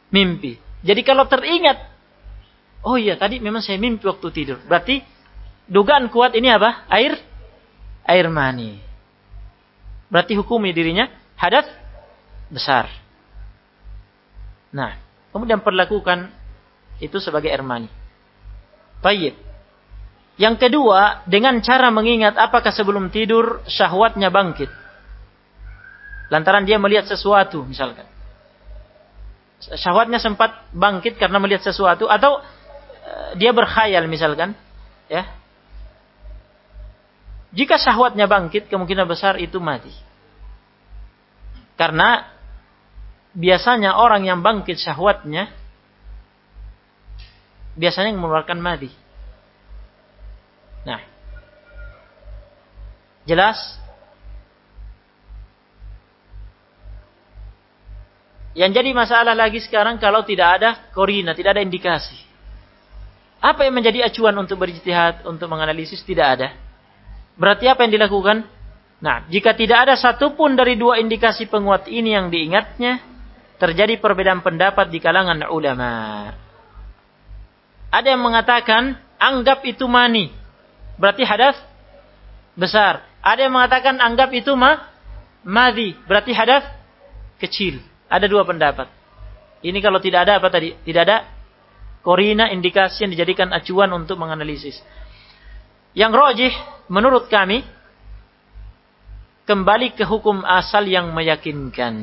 mimpi. Jadi kalau teringat, oh iya tadi memang saya mimpi waktu tidur. Berarti dugaan kuat ini apa? Air, air mani. Berarti hukumi dirinya hadat besar. Nah, kemudian perlakukan itu sebagai air mani. Baik. Yang kedua, dengan cara mengingat apakah sebelum tidur syahwatnya bangkit. Lantaran dia melihat sesuatu misalkan. Syahwatnya sempat bangkit karena melihat sesuatu atau dia berkhayal misalkan, ya. Jika syahwatnya bangkit, kemungkinan besar itu mati. Karena biasanya orang yang bangkit syahwatnya biasanya mengeluarkan mati. Nah, jelas Yang jadi masalah lagi sekarang kalau tidak ada korina, tidak ada indikasi. Apa yang menjadi acuan untuk berijtihad, untuk menganalisis? Tidak ada. Berarti apa yang dilakukan? Nah, jika tidak ada satupun dari dua indikasi penguat ini yang diingatnya, terjadi perbedaan pendapat di kalangan ulama. Ada yang mengatakan, anggap itu mani. Berarti hadas besar. Ada yang mengatakan, anggap itu ma, madi. Berarti hadas kecil. Ada dua pendapat. Ini kalau tidak ada apa tadi? Tidak ada korina indikasi yang dijadikan acuan untuk menganalisis. Yang rojih menurut kami kembali ke hukum asal yang meyakinkan.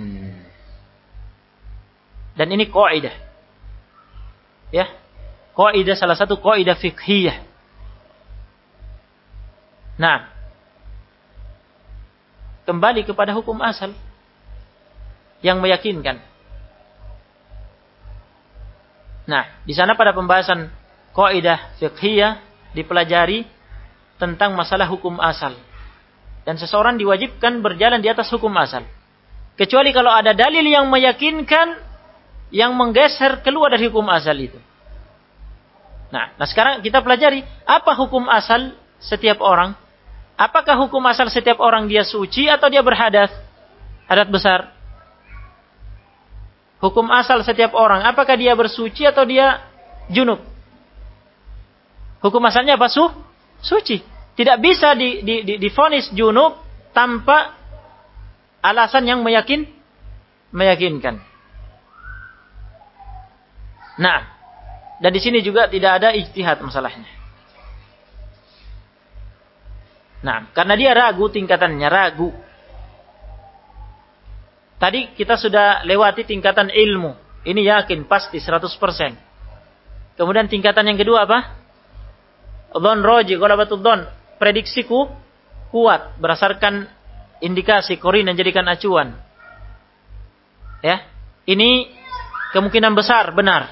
Dan ini kaidah. Ya. Kaidah salah satu kaidah fikhiyah. Nah, kembali kepada hukum asal yang meyakinkan. Nah, di sana pada pembahasan kaidah fiqhiyah dipelajari tentang masalah hukum asal. Dan seseorang diwajibkan berjalan di atas hukum asal. Kecuali kalau ada dalil yang meyakinkan yang menggeser keluar dari hukum asal itu. Nah, nah sekarang kita pelajari apa hukum asal setiap orang. Apakah hukum asal setiap orang dia suci atau dia berhadas? Hadat besar. Hukum asal setiap orang, apakah dia bersuci atau dia junub? Hukum asalnya apa? Su? Suci. Tidak bisa di, di, di, difonis junub tanpa alasan yang meyakin, meyakinkan. Nah, dan di sini juga tidak ada ijtihad masalahnya. Nah, karena dia ragu tingkatannya, ragu. Tadi kita sudah lewati tingkatan ilmu. Ini yakin, pasti 100%. Kemudian tingkatan yang kedua apa? Don roji, golabatul don. Prediksiku kuat berdasarkan indikasi korin yang jadikan acuan. Ya, ini kemungkinan besar benar.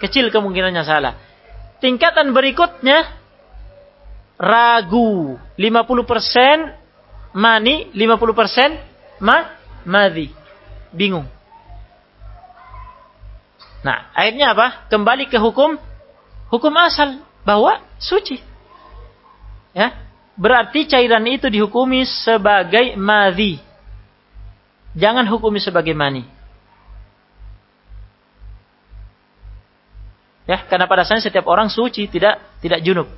Kecil kemungkinannya salah. Tingkatan berikutnya ragu 50% mani 50% ma madhi. Bingung. Nah, akhirnya apa? Kembali ke hukum hukum asal bahwa suci. Ya. Berarti cairan itu dihukumi sebagai madhi. Jangan hukumi sebagai mani. Ya, karena pada dasarnya setiap orang suci, tidak tidak junub.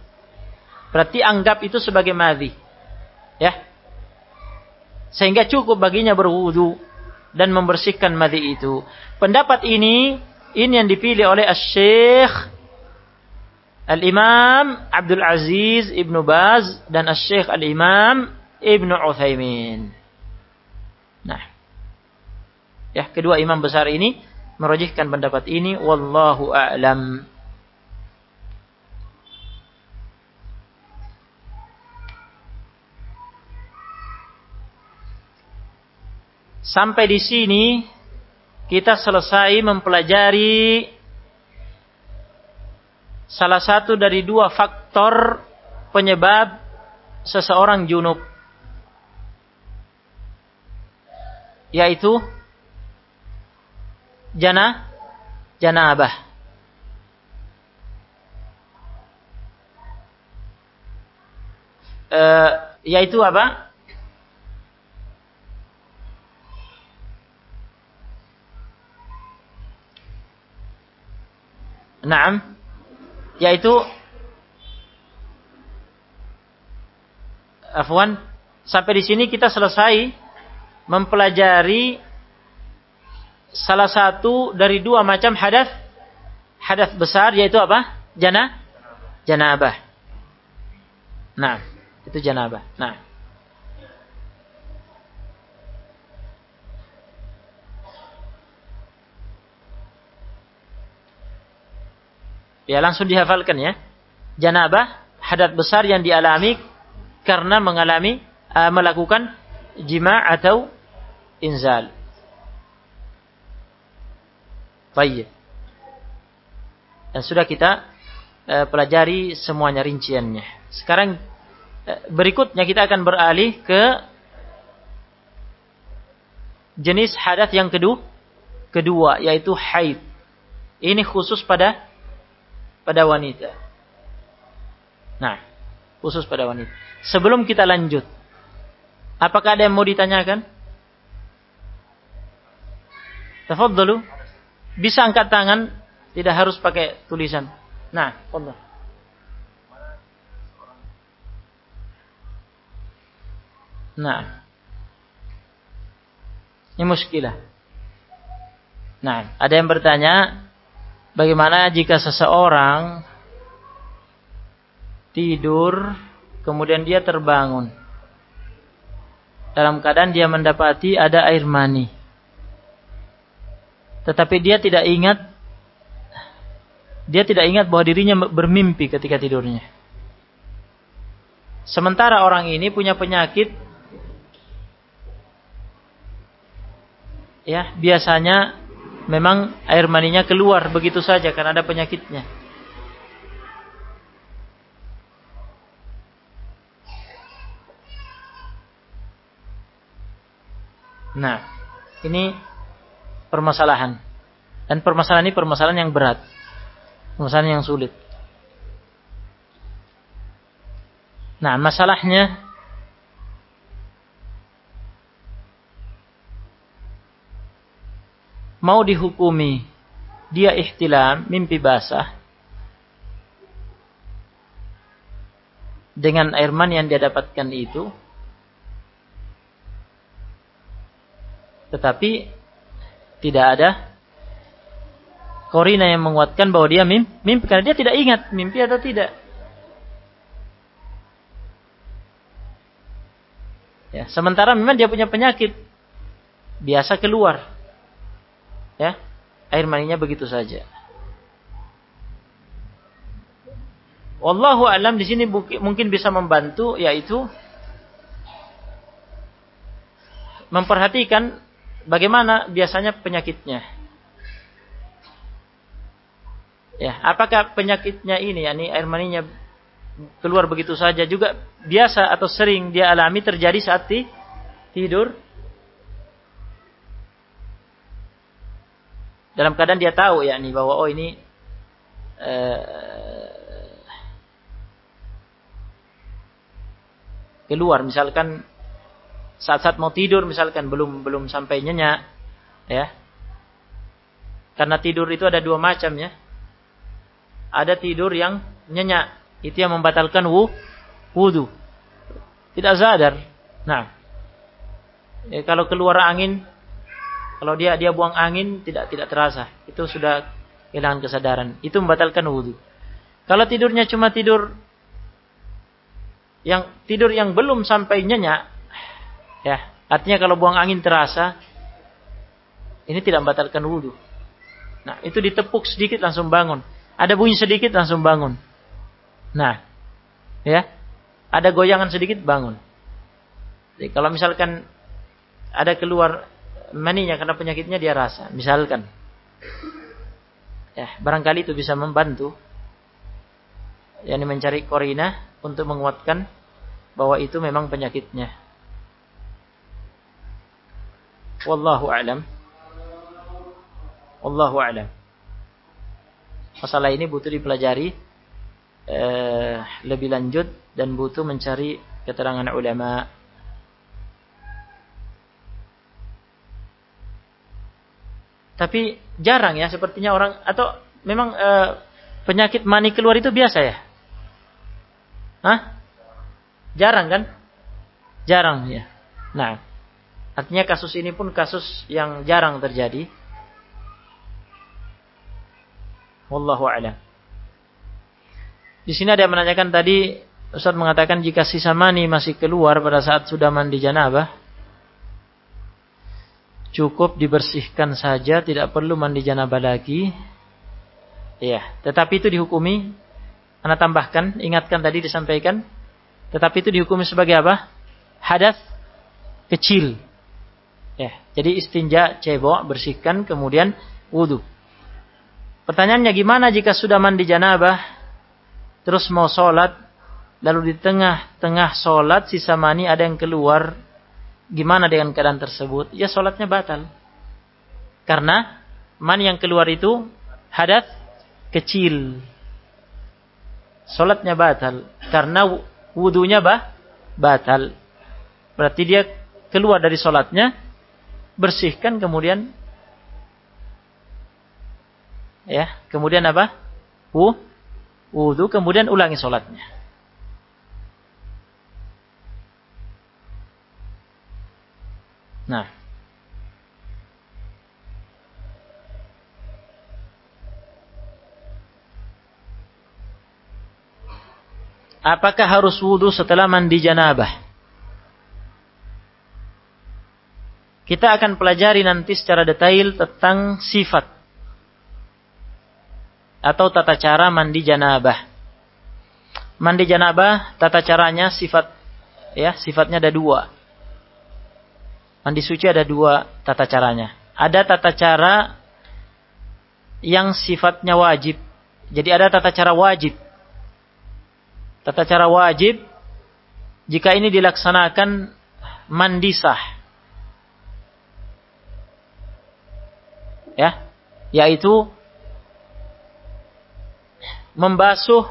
Berarti anggap itu sebagai madhi. Ya, sehingga cukup baginya berwudu dan membersihkan madhi itu. Pendapat ini ini yang dipilih oleh Asy-Syaikh Al-Imam Abdul Aziz Ibnu Baz dan Asy-Syaikh Al-Imam Ibnu Utsaimin. Nah. Ya, kedua imam besar ini merujihkan pendapat ini wallahu a'lam. Sampai di sini kita selesai mempelajari salah satu dari dua faktor penyebab seseorang junub yaitu jana janabah. E, yaitu apa Naam. Yaitu Afwan, sampai di sini kita selesai mempelajari salah satu dari dua macam hadas hadas besar yaitu apa? Jana janabah. Nah, itu janabah. Nah. Ya langsung dihafalkan ya. Janabah hadat besar yang dialami karena mengalami uh, melakukan jima' atau inzal. Baik. Dan sudah kita uh, pelajari semuanya rinciannya. Sekarang uh, berikutnya kita akan beralih ke jenis hadat yang kedua, kedua yaitu haid. Ini khusus pada pada wanita. Nah, khusus pada wanita. Sebelum kita lanjut, apakah ada yang mau ditanyakan? Tafadhalu. Bisa angkat tangan, tidak harus pakai tulisan. Nah, Allah. Nah. Ini muskilah. Nah, ada yang bertanya, Bagaimana jika seseorang tidur kemudian dia terbangun dalam keadaan dia mendapati ada air mani. Tetapi dia tidak ingat dia tidak ingat bahwa dirinya bermimpi ketika tidurnya. Sementara orang ini punya penyakit ya biasanya memang air maninya keluar begitu saja karena ada penyakitnya. Nah, ini permasalahan. Dan permasalahan ini permasalahan yang berat. Permasalahan yang sulit. Nah, masalahnya mau dihukumi dia ihtilam, mimpi basah dengan air mani yang dia dapatkan itu tetapi tidak ada korina yang menguatkan bahwa dia mimpi, mimpi karena dia tidak ingat mimpi atau tidak. Ya, sementara memang dia punya penyakit biasa keluar. Ya, air maninya begitu saja. Wallahu alam di sini mungkin bisa membantu yaitu memperhatikan bagaimana biasanya penyakitnya. Ya, apakah penyakitnya ini yakni air maninya keluar begitu saja juga biasa atau sering dia alami terjadi saat tidur dalam keadaan dia tahu ya nih bahwa oh ini uh, keluar misalkan saat-saat mau tidur misalkan belum belum sampai nyenyak ya karena tidur itu ada dua macam ya ada tidur yang nyenyak itu yang membatalkan wudhu. Tidak sadar. Nah, ya, kalau keluar angin, kalau dia dia buang angin tidak tidak terasa. Itu sudah kehilangan kesadaran. Itu membatalkan wudhu. Kalau tidurnya cuma tidur yang tidur yang belum sampai nyenyak, ya artinya kalau buang angin terasa, ini tidak membatalkan wudhu. Nah, itu ditepuk sedikit langsung bangun. Ada bunyi sedikit langsung bangun. Nah, ya, ada goyangan sedikit bangun. Jadi kalau misalkan ada keluar maninya karena penyakitnya dia rasa, misalkan, ya barangkali itu bisa membantu, yakni mencari korina untuk menguatkan bahwa itu memang penyakitnya. Wallahu a'lam. Wallahu a'lam. Masalah ini butuh dipelajari eh, lebih lanjut dan butuh mencari keterangan ulama. Tapi jarang ya sepertinya orang atau memang eh, penyakit mani keluar itu biasa ya? Hah? Jarang kan? Jarang ya. Nah, artinya kasus ini pun kasus yang jarang terjadi. Wallahu a'lam. Di sini ada yang menanyakan tadi Ustaz mengatakan jika sisa mani masih keluar pada saat sudah mandi janabah cukup dibersihkan saja tidak perlu mandi janabah lagi. Ya, tetapi itu dihukumi Anda tambahkan, ingatkan tadi disampaikan tetapi itu dihukumi sebagai apa? Hadas kecil. Ya, jadi istinja cebok bersihkan kemudian wudhu. Pertanyaannya gimana jika sudah mandi janabah terus mau sholat, lalu di tengah-tengah sholat sisa mani ada yang keluar, gimana dengan keadaan tersebut? Ya sholatnya batal. Karena mani yang keluar itu hadat kecil. Sholatnya batal. Karena wudhunya bah, batal. Berarti dia keluar dari sholatnya, bersihkan kemudian ya kemudian apa? Wudhu, kemudian ulangi sholatnya. Nah. Apakah harus wudhu setelah mandi janabah? Kita akan pelajari nanti secara detail tentang sifat atau tata cara mandi janabah. Mandi janabah tata caranya sifat ya, sifatnya ada dua. Mandi suci ada dua tata caranya. ada tata cara yang sifatnya wajib. Jadi ada tata cara wajib. Tata cara wajib jika ini dilaksanakan mandi sah. Ya, yaitu membasuh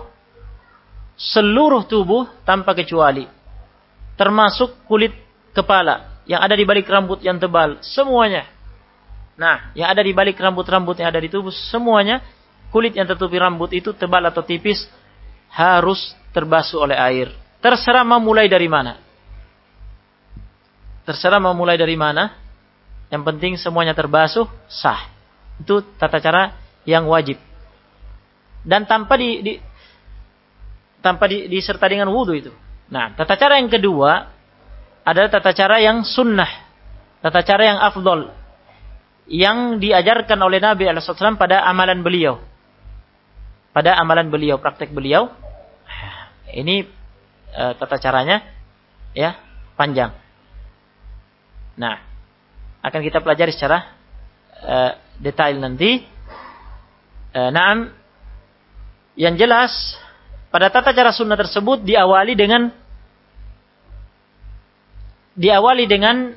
seluruh tubuh tanpa kecuali termasuk kulit kepala yang ada di balik rambut yang tebal semuanya. Nah yang ada di balik rambut-rambut yang ada di tubuh semuanya kulit yang tertutupi rambut itu tebal atau tipis harus terbasuh oleh air. Terserah mau mulai dari mana. Terserah mau mulai dari mana yang penting semuanya terbasuh sah. Itu tata cara yang wajib. Dan tanpa di, di tanpa di, diserta dengan wudhu itu. Nah, tata cara yang kedua adalah tata cara yang sunnah, tata cara yang afdol, yang diajarkan oleh Nabi Alaihissalam pada amalan beliau, pada amalan beliau, praktek beliau. Ini uh, tata caranya, ya panjang. Nah, akan kita pelajari secara uh, detail nanti. Uh, nah, yang jelas pada tata cara sunnah tersebut diawali dengan diawali dengan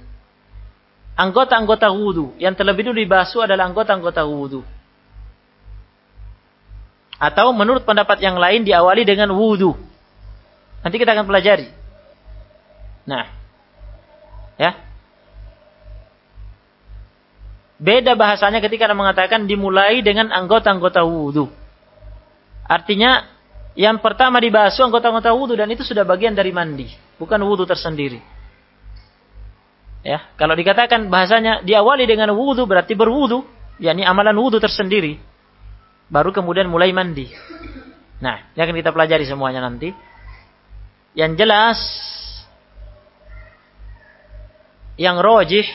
anggota-anggota wudhu. Yang terlebih dulu dibasuh adalah anggota-anggota wudhu. Atau menurut pendapat yang lain diawali dengan wudhu. Nanti kita akan pelajari. Nah. Ya. Beda bahasanya ketika mengatakan dimulai dengan anggota-anggota wudhu. Artinya yang pertama dibasuh anggota-anggota wudhu dan itu sudah bagian dari mandi, bukan wudhu tersendiri. Ya, kalau dikatakan bahasanya diawali dengan wudhu berarti berwudhu, yakni amalan wudhu tersendiri. Baru kemudian mulai mandi. Nah, ini akan kita pelajari semuanya nanti. Yang jelas, yang rojih,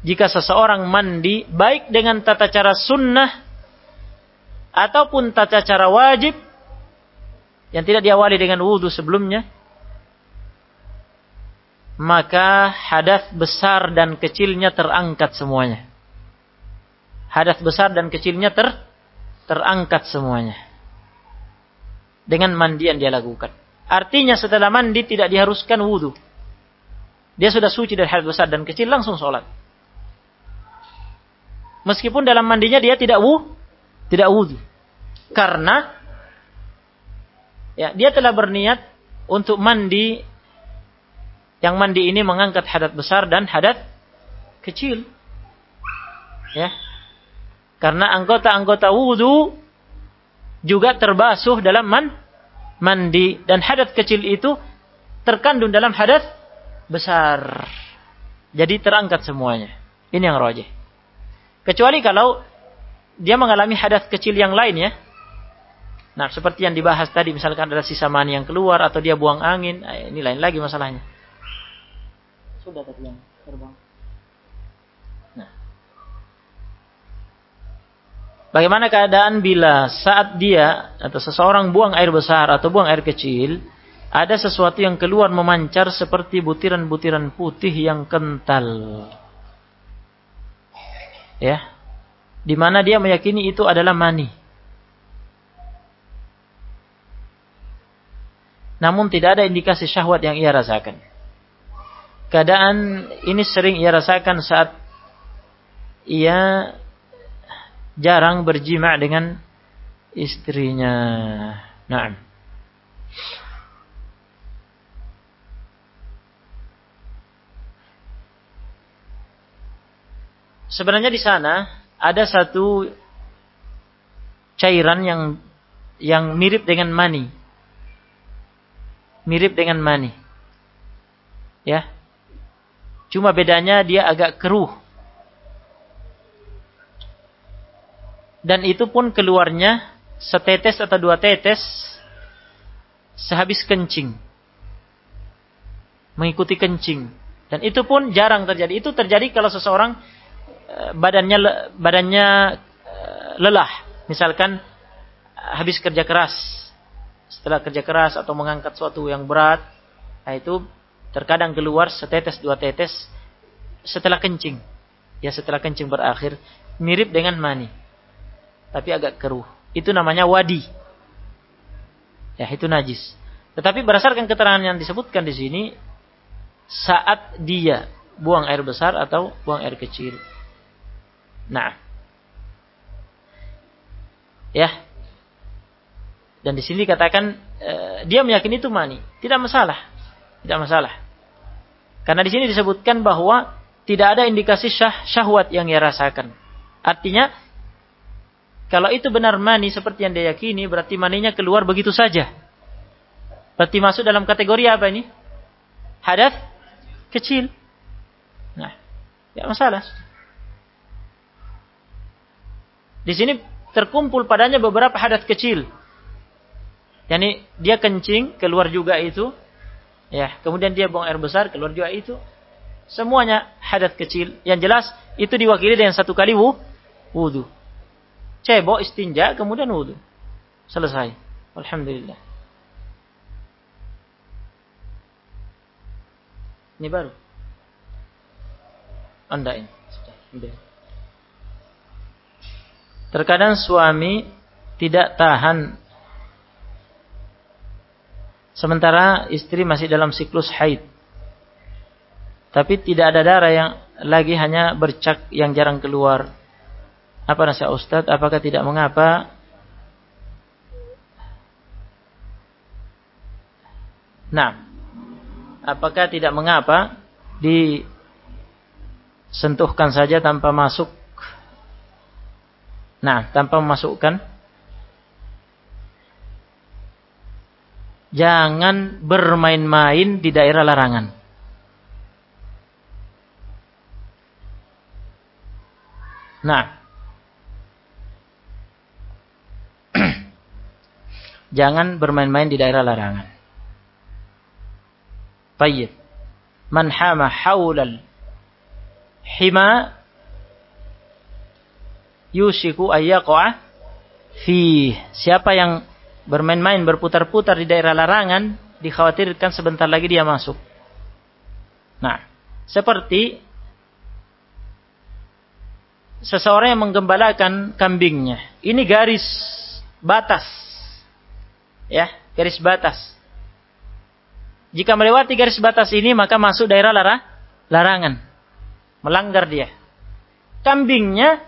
jika seseorang mandi baik dengan tata cara sunnah ataupun tata cara wajib yang tidak diawali dengan wudhu sebelumnya, maka hadas besar dan kecilnya terangkat semuanya. Hadas besar dan kecilnya ter terangkat semuanya. Dengan mandi yang dia lakukan. Artinya setelah mandi tidak diharuskan wudhu. Dia sudah suci dari hadas besar dan kecil langsung sholat. Meskipun dalam mandinya dia tidak wu, tidak wudhu. Karena ya dia telah berniat untuk mandi yang mandi ini mengangkat hadat besar dan hadat kecil. Ya. Karena anggota-anggota wudhu juga terbasuh dalam man, mandi dan hadat kecil itu terkandung dalam hadat besar. Jadi terangkat semuanya. Ini yang rojih. Kecuali kalau dia mengalami hadas kecil yang lain ya. Nah, seperti yang dibahas tadi, misalkan ada sisa mani yang keluar atau dia buang angin, eh, ini lain lagi masalahnya. Sudah tadi yang terbang. Nah. Bagaimana keadaan bila saat dia atau seseorang buang air besar atau buang air kecil, ada sesuatu yang keluar memancar seperti butiran-butiran putih yang kental. Ya, di mana dia meyakini itu adalah mani. Namun tidak ada indikasi syahwat yang ia rasakan. Keadaan ini sering ia rasakan saat ia jarang berjima dengan istrinya. Nah. Sebenarnya di sana ada satu cairan yang yang mirip dengan mani. Mirip dengan mani. Ya. Cuma bedanya dia agak keruh. Dan itu pun keluarnya setetes atau dua tetes sehabis kencing. Mengikuti kencing. Dan itu pun jarang terjadi. Itu terjadi kalau seseorang badannya badannya eh, lelah. Misalkan habis kerja keras. Setelah kerja keras atau mengangkat suatu yang berat, nah itu terkadang keluar setetes dua tetes setelah kencing. ya setelah kencing berakhir mirip dengan mani. Tapi agak keruh. Itu namanya wadi. Ya, itu najis. Tetapi berdasarkan keterangan yang disebutkan di sini saat dia buang air besar atau buang air kecil. Nah. Ya. Dan di sini dikatakan eh, dia meyakini itu mani, tidak masalah. Tidak masalah. Karena di sini disebutkan bahwa tidak ada indikasi syah, syahwat yang ia rasakan. Artinya kalau itu benar mani seperti yang dia yakini, berarti maninya keluar begitu saja. Berarti masuk dalam kategori apa ini? Hadas kecil. Nah, ya masalah. Di sini terkumpul padanya beberapa hadas kecil. Yani dia kencing, keluar juga itu. Ya, kemudian dia buang air besar, keluar juga itu. Semuanya hadas kecil. Yang jelas itu diwakili dengan satu kali wudhu. Cebok, istinja, kemudian wudhu. Selesai. Alhamdulillah. Ini baru. Anda ini. Sudah. Terkadang suami tidak tahan sementara istri masih dalam siklus haid. Tapi tidak ada darah yang lagi hanya bercak yang jarang keluar. Apa nasihat Ustadz? Apakah tidak mengapa Nah, apakah tidak mengapa disentuhkan saja tanpa masuk nah tanpa memasukkan jangan bermain-main di daerah larangan. Nah, jangan bermain-main di daerah larangan. Tayyib. Man hama haulal hima yusiku ayyaqa fi. Siapa yang bermain-main berputar-putar di daerah larangan dikhawatirkan sebentar lagi dia masuk nah seperti seseorang yang menggembalakan kambingnya ini garis batas ya garis batas jika melewati garis batas ini maka masuk daerah lara, larangan. Melanggar dia. Kambingnya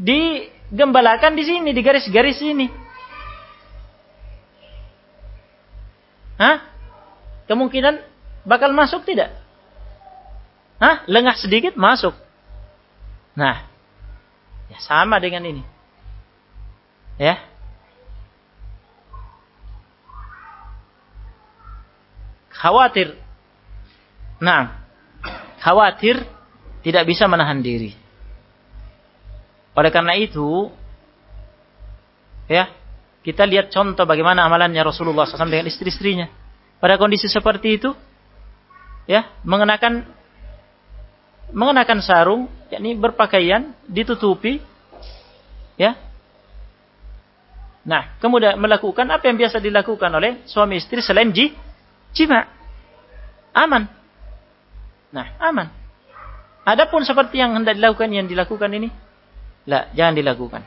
digembalakan di sini, di garis-garis ini. Hah? Kemungkinan bakal masuk tidak? Hah? Lengah sedikit masuk. Nah, ya sama dengan ini. Ya, khawatir. Nah, khawatir tidak bisa menahan diri. Oleh karena itu, ya, kita lihat contoh bagaimana amalannya Rasulullah SAW dengan istri-istrinya. Pada kondisi seperti itu, ya, mengenakan mengenakan sarung, yakni berpakaian, ditutupi, ya. Nah, kemudian melakukan apa yang biasa dilakukan oleh suami istri selain ji, jima. Aman. Nah, aman. Adapun seperti yang hendak dilakukan yang dilakukan ini, lah, jangan dilakukan.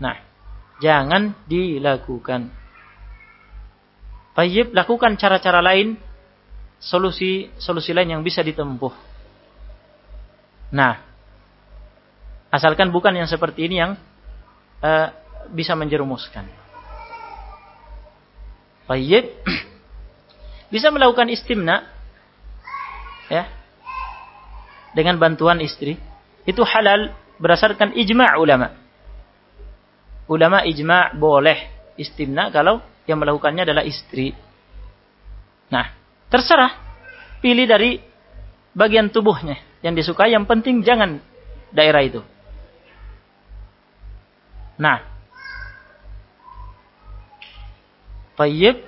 Nah, jangan dilakukan. Tayyib, lakukan cara-cara lain, solusi solusi lain yang bisa ditempuh. Nah, asalkan bukan yang seperti ini yang uh, bisa menjerumuskan. Tayyib, bisa melakukan istimna ya dengan bantuan istri itu halal berdasarkan ijma' ulama. Ulama ijma' boleh istimna kalau yang melakukannya adalah istri. Nah, terserah pilih dari bagian tubuhnya yang disukai yang penting jangan daerah itu. Nah, Tayyib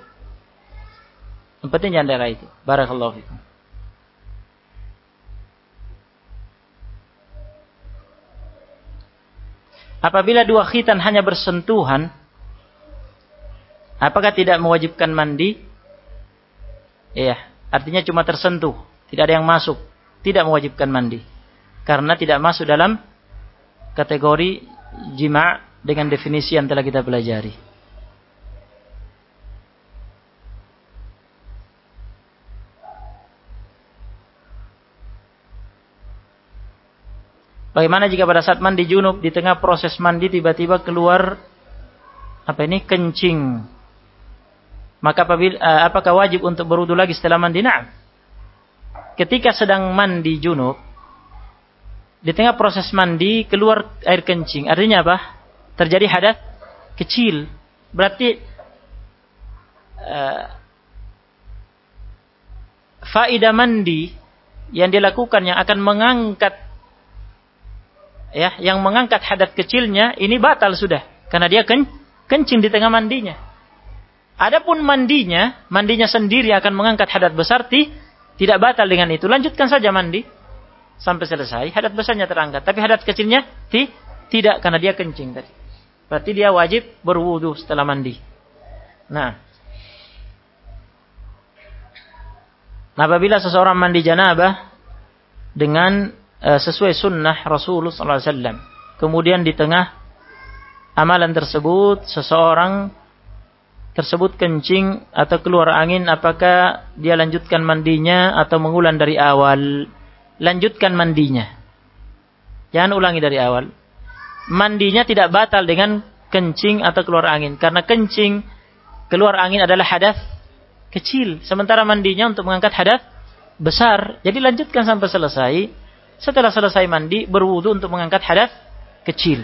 yang penting jangan daerah itu. Barakallahu fikum. Apabila dua khitan hanya bersentuhan, apakah tidak mewajibkan mandi? Iya, artinya cuma tersentuh, tidak ada yang masuk, tidak mewajibkan mandi. karena tidak masuk dalam kategori jima' dengan definisi yang telah kita pelajari. Bagaimana jika pada saat mandi junub di tengah proses mandi tiba-tiba keluar apa ini kencing? Maka apabila, uh, apakah wajib untuk berwudu lagi setelah mandi? Nah, ketika sedang mandi junub di tengah proses mandi keluar air kencing. Artinya apa? Terjadi hadas kecil. Berarti uh, faedah mandi yang dilakukan yang akan mengangkat ya, yang mengangkat hadat kecilnya ini batal sudah karena dia ken kencing di tengah mandinya. Adapun mandinya, mandinya sendiri akan mengangkat hadat besar ti, tidak batal dengan itu. Lanjutkan saja mandi sampai selesai, hadat besarnya terangkat, tapi hadat kecilnya ti, tidak karena dia kencing tadi. Berarti dia wajib berwudu setelah mandi. Nah, nah apabila seseorang mandi janabah dengan Eh, sesuai sunnah Rasulullah SAW. Kemudian di tengah amalan tersebut seseorang tersebut kencing atau keluar angin apakah dia lanjutkan mandinya atau mengulang dari awal? Lanjutkan mandinya. Jangan ulangi dari awal. Mandinya tidak batal dengan kencing atau keluar angin. Karena kencing keluar angin adalah hadas kecil. Sementara mandinya untuk mengangkat hadas besar. Jadi lanjutkan sampai selesai setelah selesai mandi, berwudu untuk mengangkat hadas kecil.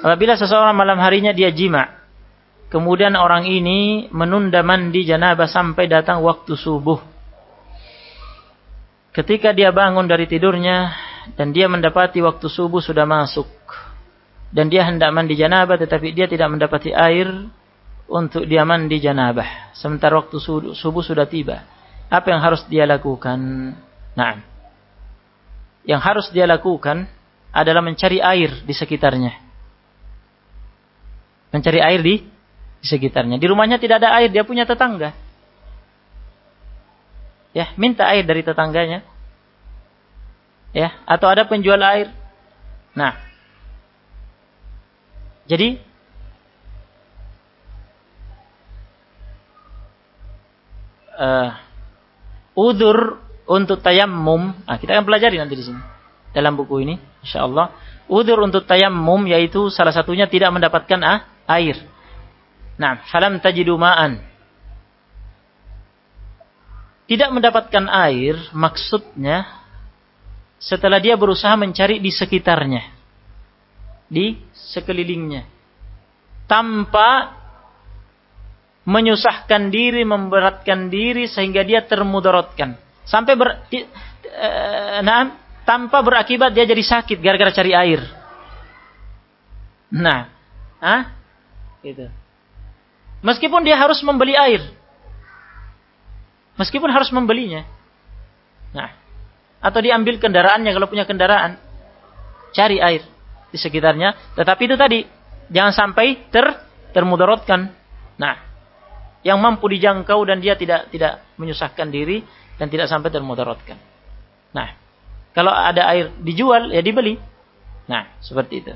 Apabila seseorang malam harinya dia jima, kemudian orang ini menunda mandi janabah sampai datang waktu subuh. Ketika dia bangun dari tidurnya dan dia mendapati waktu subuh sudah masuk dan dia hendak mandi janabah tetapi dia tidak mendapati air untuk dia mandi janabah sementara waktu subuh sudah tiba apa yang harus dia lakukan? Nah, yang harus dia lakukan adalah mencari air di sekitarnya. Mencari air di, di sekitarnya. Di rumahnya tidak ada air, dia punya tetangga. Ya, minta air dari tetangganya. Ya, atau ada penjual air. Nah, jadi uh, udur untuk tayamum, nah kita akan pelajari nanti di sini dalam buku ini, insyaallah. Udur untuk tayamum yaitu salah satunya tidak mendapatkan ah, air. Nah, falam tajidu ma'an. Tidak mendapatkan air maksudnya setelah dia berusaha mencari di sekitarnya. Di sekelilingnya. Tanpa menyusahkan diri, memberatkan diri sehingga dia termudaratkan. Sampai ber, nah, tanpa berakibat dia jadi sakit gara-gara cari air. Nah, ah, itu. Meskipun dia harus membeli air, meskipun harus membelinya, nah, atau diambil kendaraannya kalau punya kendaraan, cari air di sekitarnya. Tetapi itu tadi jangan sampai ter termudaratkan. Nah, yang mampu dijangkau dan dia tidak tidak menyusahkan diri dan tidak sampai termudaratkan. Nah, kalau ada air dijual ya dibeli. Nah, seperti itu.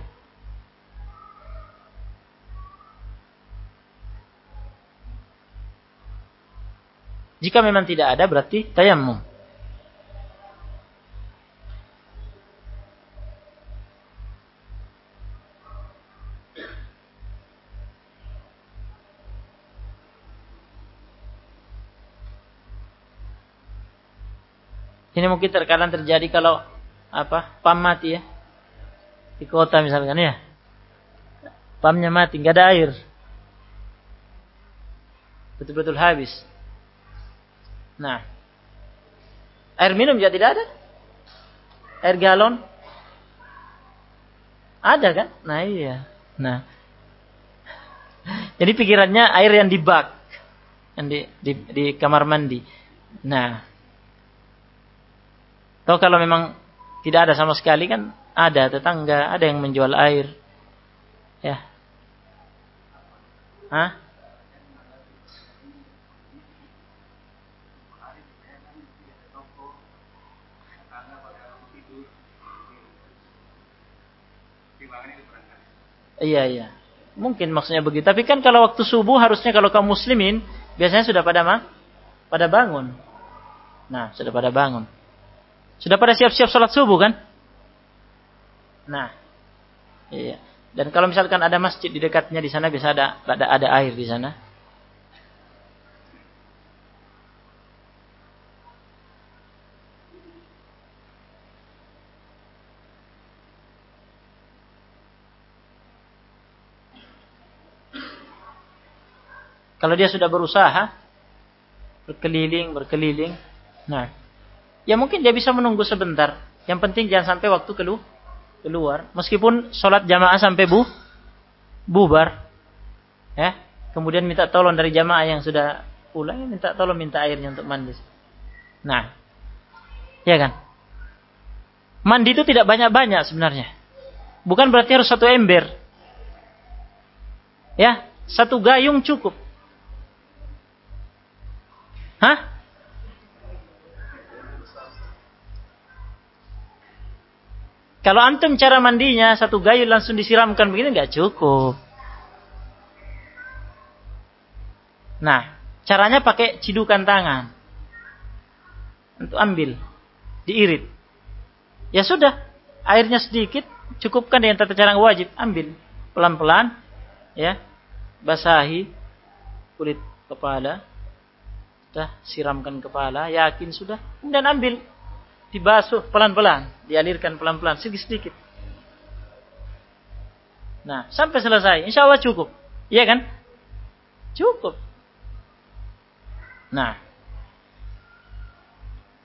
Jika memang tidak ada berarti tayamum. Ini mungkin terkadang terjadi kalau apa pam mati ya. Di kota misalkan ya. Pamnya mati nggak ada air. Betul-betul habis. Nah. Air minum juga tidak ada. Air galon. Ada kan? Nah iya. Nah. Jadi pikirannya air yang di bak yang di, di, di kamar mandi. Nah atau kalau memang tidak ada sama sekali kan ada tetangga, ada yang menjual air. Ya. Hah? Iya, iya. Mungkin maksudnya begitu. Tapi kan kalau waktu subuh harusnya kalau kamu muslimin biasanya sudah pada mah pada bangun. Nah, sudah pada bangun. Sudah pada siap-siap sholat subuh kan? Nah, iya. Dan kalau misalkan ada masjid di dekatnya di sana bisa ada ada, ada air di sana. Kalau dia sudah berusaha berkeliling, berkeliling, nah, ya mungkin dia bisa menunggu sebentar. Yang penting jangan sampai waktu kelu keluar. Meskipun sholat jamaah sampai bu bubar, ya. Kemudian minta tolong dari jamaah yang sudah pulang, ya minta tolong minta airnya untuk mandi. Nah, ya kan? Mandi itu tidak banyak-banyak sebenarnya. Bukan berarti harus satu ember. Ya, satu gayung cukup. Hah? Kalau antum cara mandinya satu gayung langsung disiramkan begini nggak cukup. Nah, caranya pakai cidukan tangan. Untuk ambil, diirit. Ya sudah, airnya sedikit, cukupkan dengan tata cara wajib, ambil pelan-pelan, ya, basahi kulit kepala, sudah siramkan kepala, yakin sudah, kemudian ambil, dibasuh pelan-pelan, dialirkan pelan-pelan, sedikit-sedikit. Nah, sampai selesai, insya Allah cukup. Iya kan? Cukup. Nah,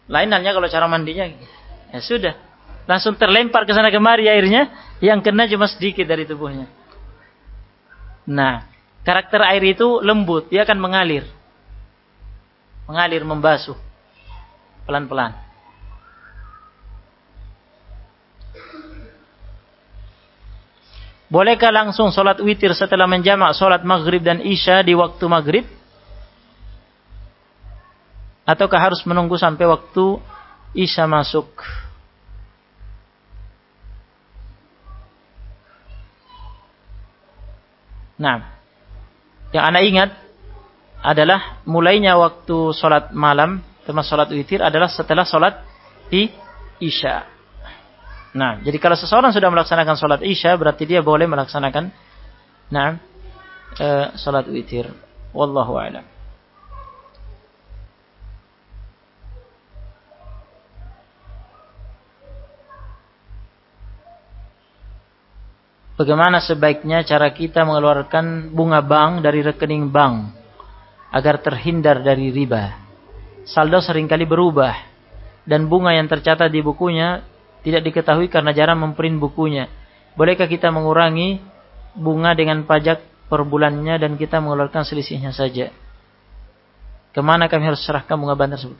lain halnya kalau cara mandinya, ya sudah, langsung terlempar ke sana kemari airnya, yang kena cuma sedikit dari tubuhnya. Nah, karakter air itu lembut, dia akan mengalir mengalir membasuh pelan-pelan. Bolehkah langsung sholat witir setelah menjamak sholat maghrib dan isya di waktu maghrib? Ataukah harus menunggu sampai waktu isya masuk? Nah, yang anda ingat adalah mulainya waktu sholat malam, termasuk sholat witir adalah setelah sholat i isya. Nah, jadi kalau seseorang sudah melaksanakan sholat isya, berarti dia boleh melaksanakan nah, e, sholat witir. Wallahu a'lam. Bagaimana sebaiknya cara kita mengeluarkan bunga bank dari rekening bank? agar terhindar dari riba. Saldo sering kali berubah dan bunga yang tercatat di bukunya tidak diketahui karena jarang memprint bukunya. Bolehkah kita mengurangi bunga dengan pajak per bulannya dan kita mengeluarkan selisihnya saja? Ke mana kami harus serahkan bunga bank tersebut?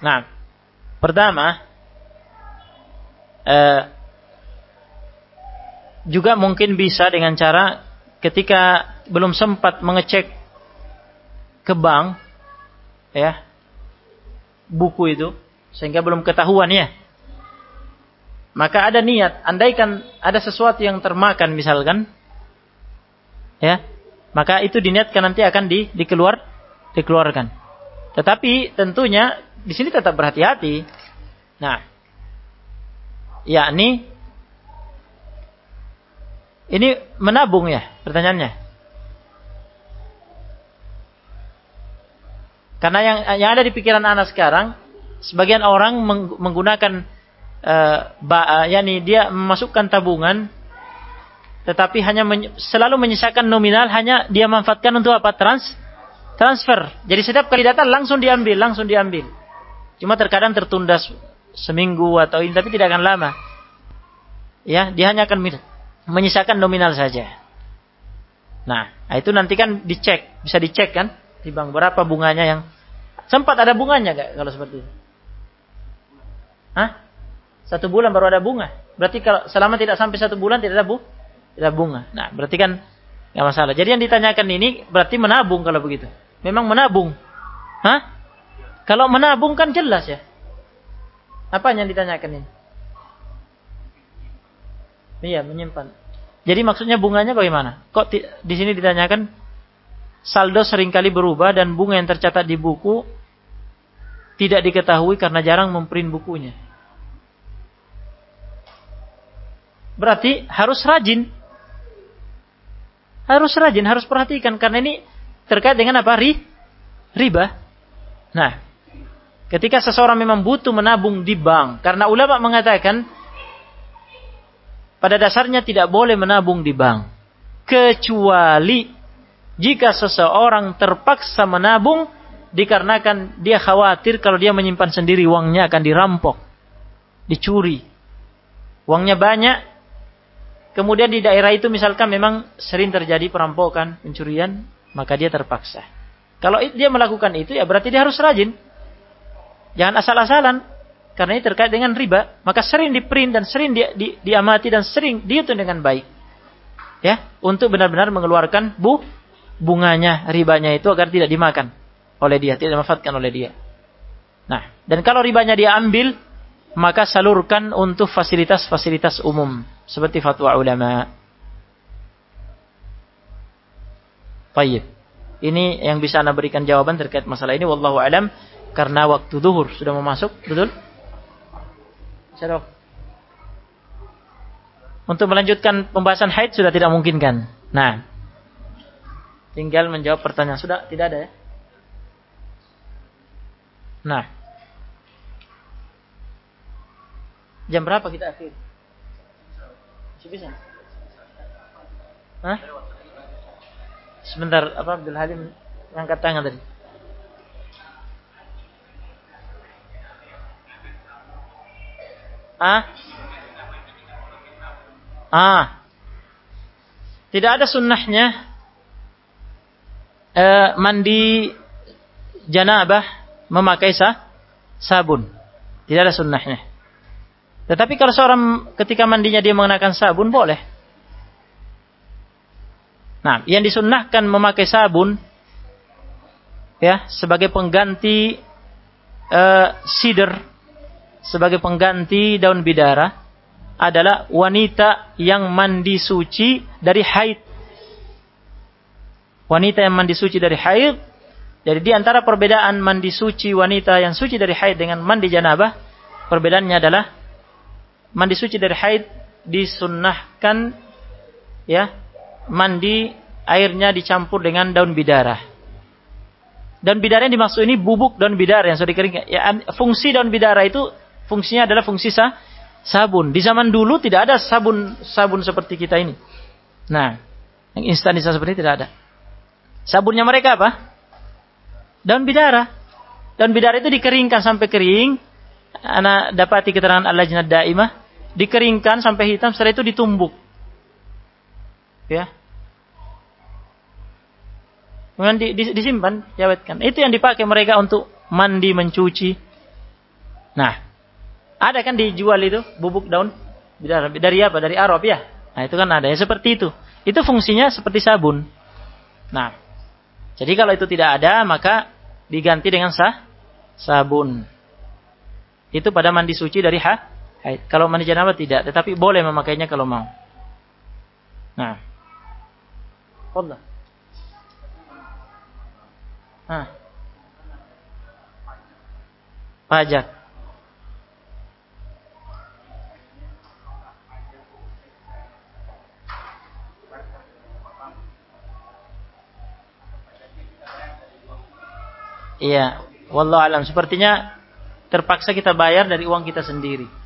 Nah, pertama, eh, juga mungkin bisa dengan cara ketika belum sempat mengecek ke bank ya buku itu sehingga belum ketahuan ya maka ada niat. Andaikan ada sesuatu yang termakan misalkan ya maka itu diniatkan nanti akan di, dikeluar dikeluarkan. Tetapi tentunya di sini tetap berhati-hati. Nah yakni ini menabung ya pertanyaannya. Karena yang yang ada di pikiran anak sekarang, sebagian orang menggunakan uh, ba, uh, yakni dia memasukkan tabungan tetapi hanya men, selalu menyisakan nominal hanya dia manfaatkan untuk apa? Trans transfer. Jadi setiap kali datang langsung diambil, langsung diambil. Cuma terkadang tertunda seminggu atau ini tapi tidak akan lama. Ya, dia hanya akan menyisakan nominal saja. Nah, itu nanti kan dicek, bisa dicek kan di bank berapa bunganya yang Sempat ada bunganya gak kalau seperti itu? Hah? Satu bulan baru ada bunga. Berarti kalau selama tidak sampai satu bulan tidak ada bu, tidak bunga. Nah, berarti kan nggak masalah. Jadi yang ditanyakan ini berarti menabung kalau begitu. Memang menabung. Hah? Kalau menabung kan jelas ya. Apa yang ditanyakan ini? Iya, menyimpan. Jadi maksudnya bunganya bagaimana? Kok di sini ditanyakan saldo sering kali berubah dan bunga yang tercatat di buku tidak diketahui karena jarang memprint bukunya. Berarti harus rajin. Harus rajin, harus perhatikan karena ini terkait dengan apa? Ri, riba. Nah, ketika seseorang memang butuh menabung di bank, karena ulama mengatakan pada dasarnya tidak boleh menabung di bank. Kecuali jika seseorang terpaksa menabung dikarenakan dia khawatir kalau dia menyimpan sendiri uangnya akan dirampok, dicuri. Uangnya banyak, kemudian di daerah itu misalkan memang sering terjadi perampokan, pencurian, maka dia terpaksa. Kalau dia melakukan itu ya berarti dia harus rajin. Jangan asal-asalan. Karena ini terkait dengan riba, maka sering di print dan sering di, di, diamati dan sering dihitung dengan baik. Ya, untuk benar-benar mengeluarkan bu bunganya, ribanya itu agar tidak dimakan oleh dia, tidak dimanfaatkan oleh dia. Nah, dan kalau ribanya dia ambil, maka salurkan untuk fasilitas-fasilitas umum seperti fatwa ulama. Baik. Ini yang bisa Anda berikan jawaban terkait masalah ini wallahu alam karena waktu duhur sudah mau masuk, betul? Syarok. Untuk melanjutkan pembahasan haid sudah tidak mungkin kan? Nah, tinggal menjawab pertanyaan. Sudah tidak ada ya? Nah, jam berapa kita akhir? Bisa? Hah? Sebentar, apa Abdul Halim angkat tangan tadi? Ah? Ah. Tidak ada sunnahnya eh, mandi janabah memakai sah, sabun. Tidak ada sunnahnya. Tetapi kalau seorang ketika mandinya dia mengenakan sabun boleh. Nah, yang disunnahkan memakai sabun ya sebagai pengganti uh, sebagai pengganti daun bidara adalah wanita yang mandi suci dari haid. Wanita yang mandi suci dari haid. Jadi di antara perbedaan mandi suci wanita yang suci dari haid dengan mandi janabah, perbedaannya adalah mandi suci dari haid disunnahkan ya mandi airnya dicampur dengan daun bidara. Daun bidara yang dimaksud ini bubuk daun bidara yang sudah dikeringkan. Ya, fungsi daun bidara itu fungsinya adalah fungsi sah, sabun. Di zaman dulu tidak ada sabun sabun seperti kita ini. Nah, yang instan seperti ini tidak ada. Sabunnya mereka apa? Daun bidara. Daun bidara itu dikeringkan sampai kering. Anak dapati keterangan Allah Jannah Daimah. Dikeringkan sampai hitam, setelah itu ditumbuk. Ya. Kemudian di, di, disimpan, jawetkan. Itu yang dipakai mereka untuk mandi, mencuci. Nah, ada kan dijual itu bubuk daun dari, dari apa? Dari Arab ya. Nah itu kan ada ya seperti itu. Itu fungsinya seperti sabun. Nah, jadi kalau itu tidak ada maka diganti dengan sah sabun. Itu pada mandi suci dari ha haid. Kalau mandi janabah tidak, tetapi boleh memakainya kalau mau. Nah. Allah. Nah. Pajak. Iya, wallahu alam. Sepertinya terpaksa kita bayar dari uang kita sendiri.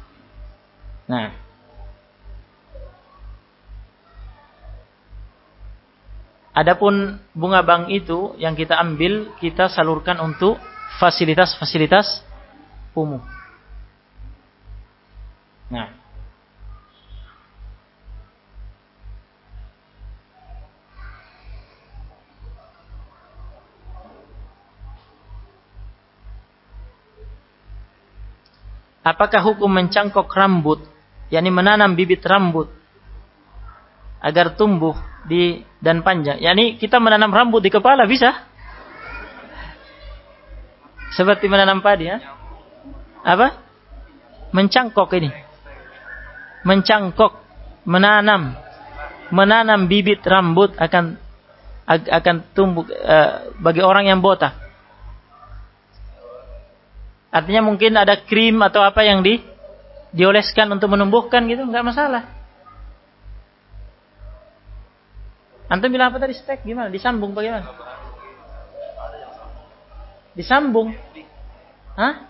Nah. Adapun bunga bank itu yang kita ambil, kita salurkan untuk fasilitas-fasilitas umum. Nah. Apakah hukum mencangkok rambut, yakni menanam bibit rambut agar tumbuh di dan panjang, yakni kita menanam rambut di kepala bisa? Seperti menanam padi ya? Apa? Mencangkok ini. Mencangkok, menanam. menanam bibit rambut akan akan tumbuh uh, bagi orang yang botak. Artinya mungkin ada krim atau apa yang di dioleskan untuk menumbuhkan gitu, nggak masalah. Antum bilang apa tadi stek gimana? Disambung bagaimana? Disambung. Hah?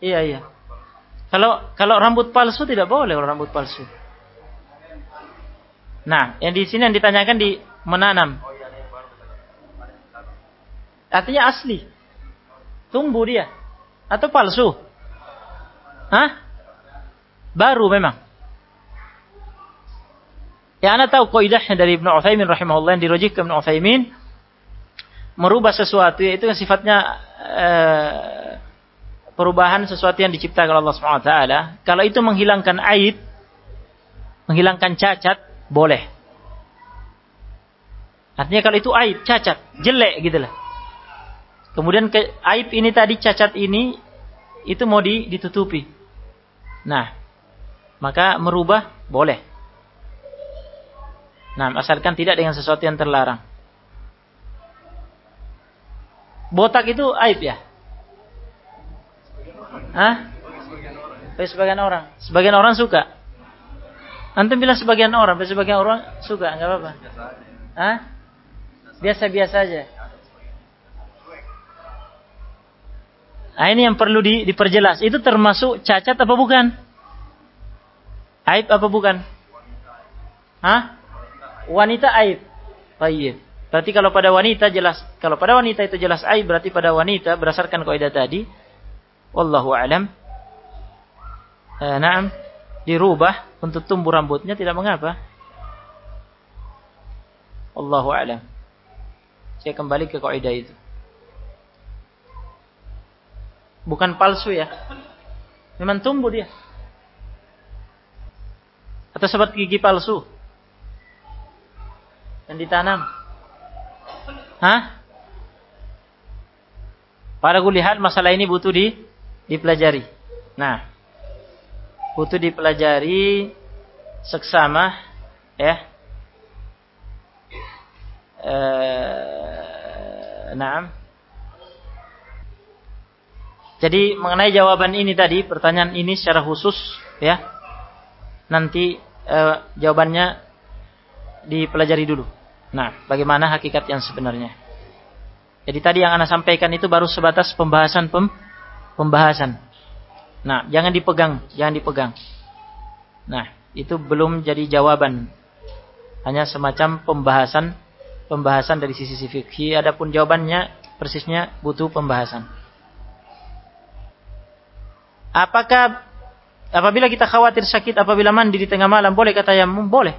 Iya iya. Kalau kalau rambut palsu tidak boleh kalau rambut palsu. Nah, yang di sini yang ditanyakan di menanam. Artinya asli. Tumbuh dia. Atau palsu? Hah? Baru memang. Ya, anda tahu kaidahnya dari Ibnu Utsaimin rahimahullah yang ke Ibnu Utsaimin merubah sesuatu yaitu sifatnya uh, perubahan sesuatu yang diciptakan Allah Subhanahu wa taala. Kalau itu menghilangkan aib, menghilangkan cacat, boleh. Artinya kalau itu aib, cacat, jelek gitu lah. Kemudian ke, aib ini tadi cacat ini itu mau ditutupi. Nah, maka merubah boleh. Nah, asalkan tidak dengan sesuatu yang terlarang. Botak itu aib ya? Hah? Bagi sebagian orang. Sebagian orang suka. Antum bilang sebagian orang, bagi sebagian orang suka, enggak apa-apa. Hah? Biasa-biasa aja. Nah, ini yang perlu di, diperjelas. Itu termasuk cacat apa bukan? Aib apa bukan? Hah? Wanita aib. Baik. Berarti kalau pada wanita jelas, kalau pada wanita itu jelas aib, berarti pada wanita berdasarkan kaidah tadi, wallahu alam. Eh, naam, dirubah untuk tumbuh rambutnya tidak mengapa. Wallahu alam. Saya kembali ke kaidah itu. Bukan palsu ya. Memang tumbuh dia. Atau seperti gigi palsu. Yang ditanam. Hah? Pada kulihat masalah ini butuh di dipelajari. Nah, butuh dipelajari seksama ya. Eh, nah. Jadi mengenai jawaban ini tadi, pertanyaan ini secara khusus ya. Nanti eh, jawabannya dipelajari dulu. Nah, bagaimana hakikat yang sebenarnya? Jadi tadi yang anda sampaikan itu baru sebatas pembahasan pem, pembahasan. Nah, jangan dipegang, jangan dipegang. Nah, itu belum jadi jawaban. Hanya semacam pembahasan pembahasan dari sisi fikih. Adapun jawabannya persisnya butuh pembahasan. Apakah apabila kita khawatir sakit apabila mandi di tengah malam boleh kata yang Boleh.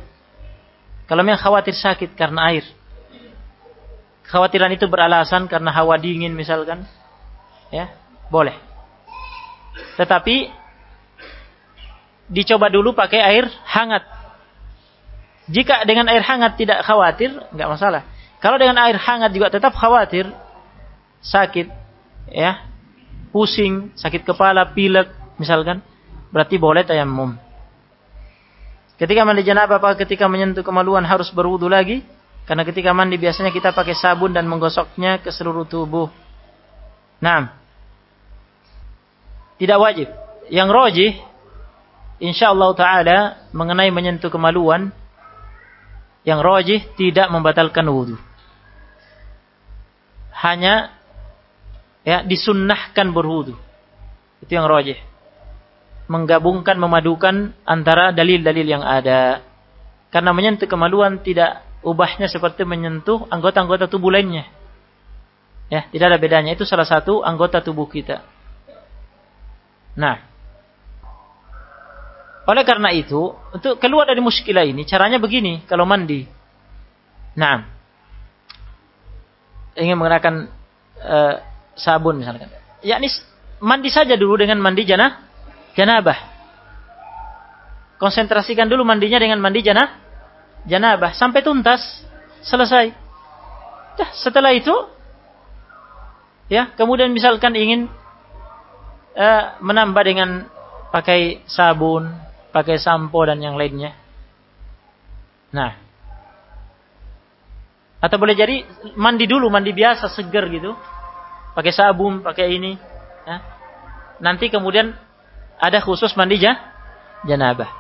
Kalau memang khawatir sakit karena air. Khawatiran itu beralasan karena hawa dingin misalkan. Ya, boleh. Tetapi dicoba dulu pakai air hangat. Jika dengan air hangat tidak khawatir, nggak masalah. Kalau dengan air hangat juga tetap khawatir, sakit, ya, pusing, sakit kepala, pilek, misalkan, berarti boleh tayamum. Ketika mandi janabah apa ketika menyentuh kemaluan harus berwudu lagi? Karena ketika mandi biasanya kita pakai sabun dan menggosoknya ke seluruh tubuh. Nah, tidak wajib. Yang rojih, insyaallah taala mengenai menyentuh kemaluan, yang rojih tidak membatalkan wudhu. Hanya ya disunnahkan berwudu. Itu yang rojih. Menggabungkan, memadukan antara dalil-dalil yang ada. Karena menyentuh kemaluan tidak ubahnya seperti menyentuh anggota-anggota tubuh lainnya. Ya, tidak ada bedanya. Itu salah satu anggota tubuh kita. Nah, oleh karena itu, untuk keluar dari muskilah ini, caranya begini, kalau mandi. Nah, ingin menggunakan uh, sabun misalkan. Yakni mandi saja dulu dengan mandi janah janabah. Konsentrasikan dulu mandinya dengan mandi janah janabah sampai tuntas, selesai. Dah, setelah itu ya, kemudian misalkan ingin uh, menambah dengan pakai sabun, pakai sampo dan yang lainnya. Nah. Atau boleh jadi mandi dulu, mandi biasa, seger gitu. Pakai sabun, pakai ini. Ya. Nanti kemudian ada khusus mandi jah, janabah.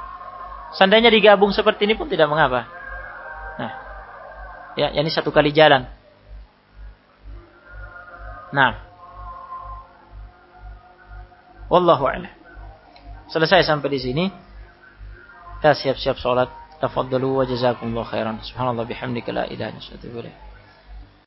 Seandainya digabung seperti ini pun tidak mengapa. Nah. Ya, ini satu kali jalan. Nah. Wallahu a'lam. Selesai sampai di sini. Kita siap-siap sholat. Tafaddalu wa jazakumullah khairan. Subhanallah bihamdika la ilaha illa anta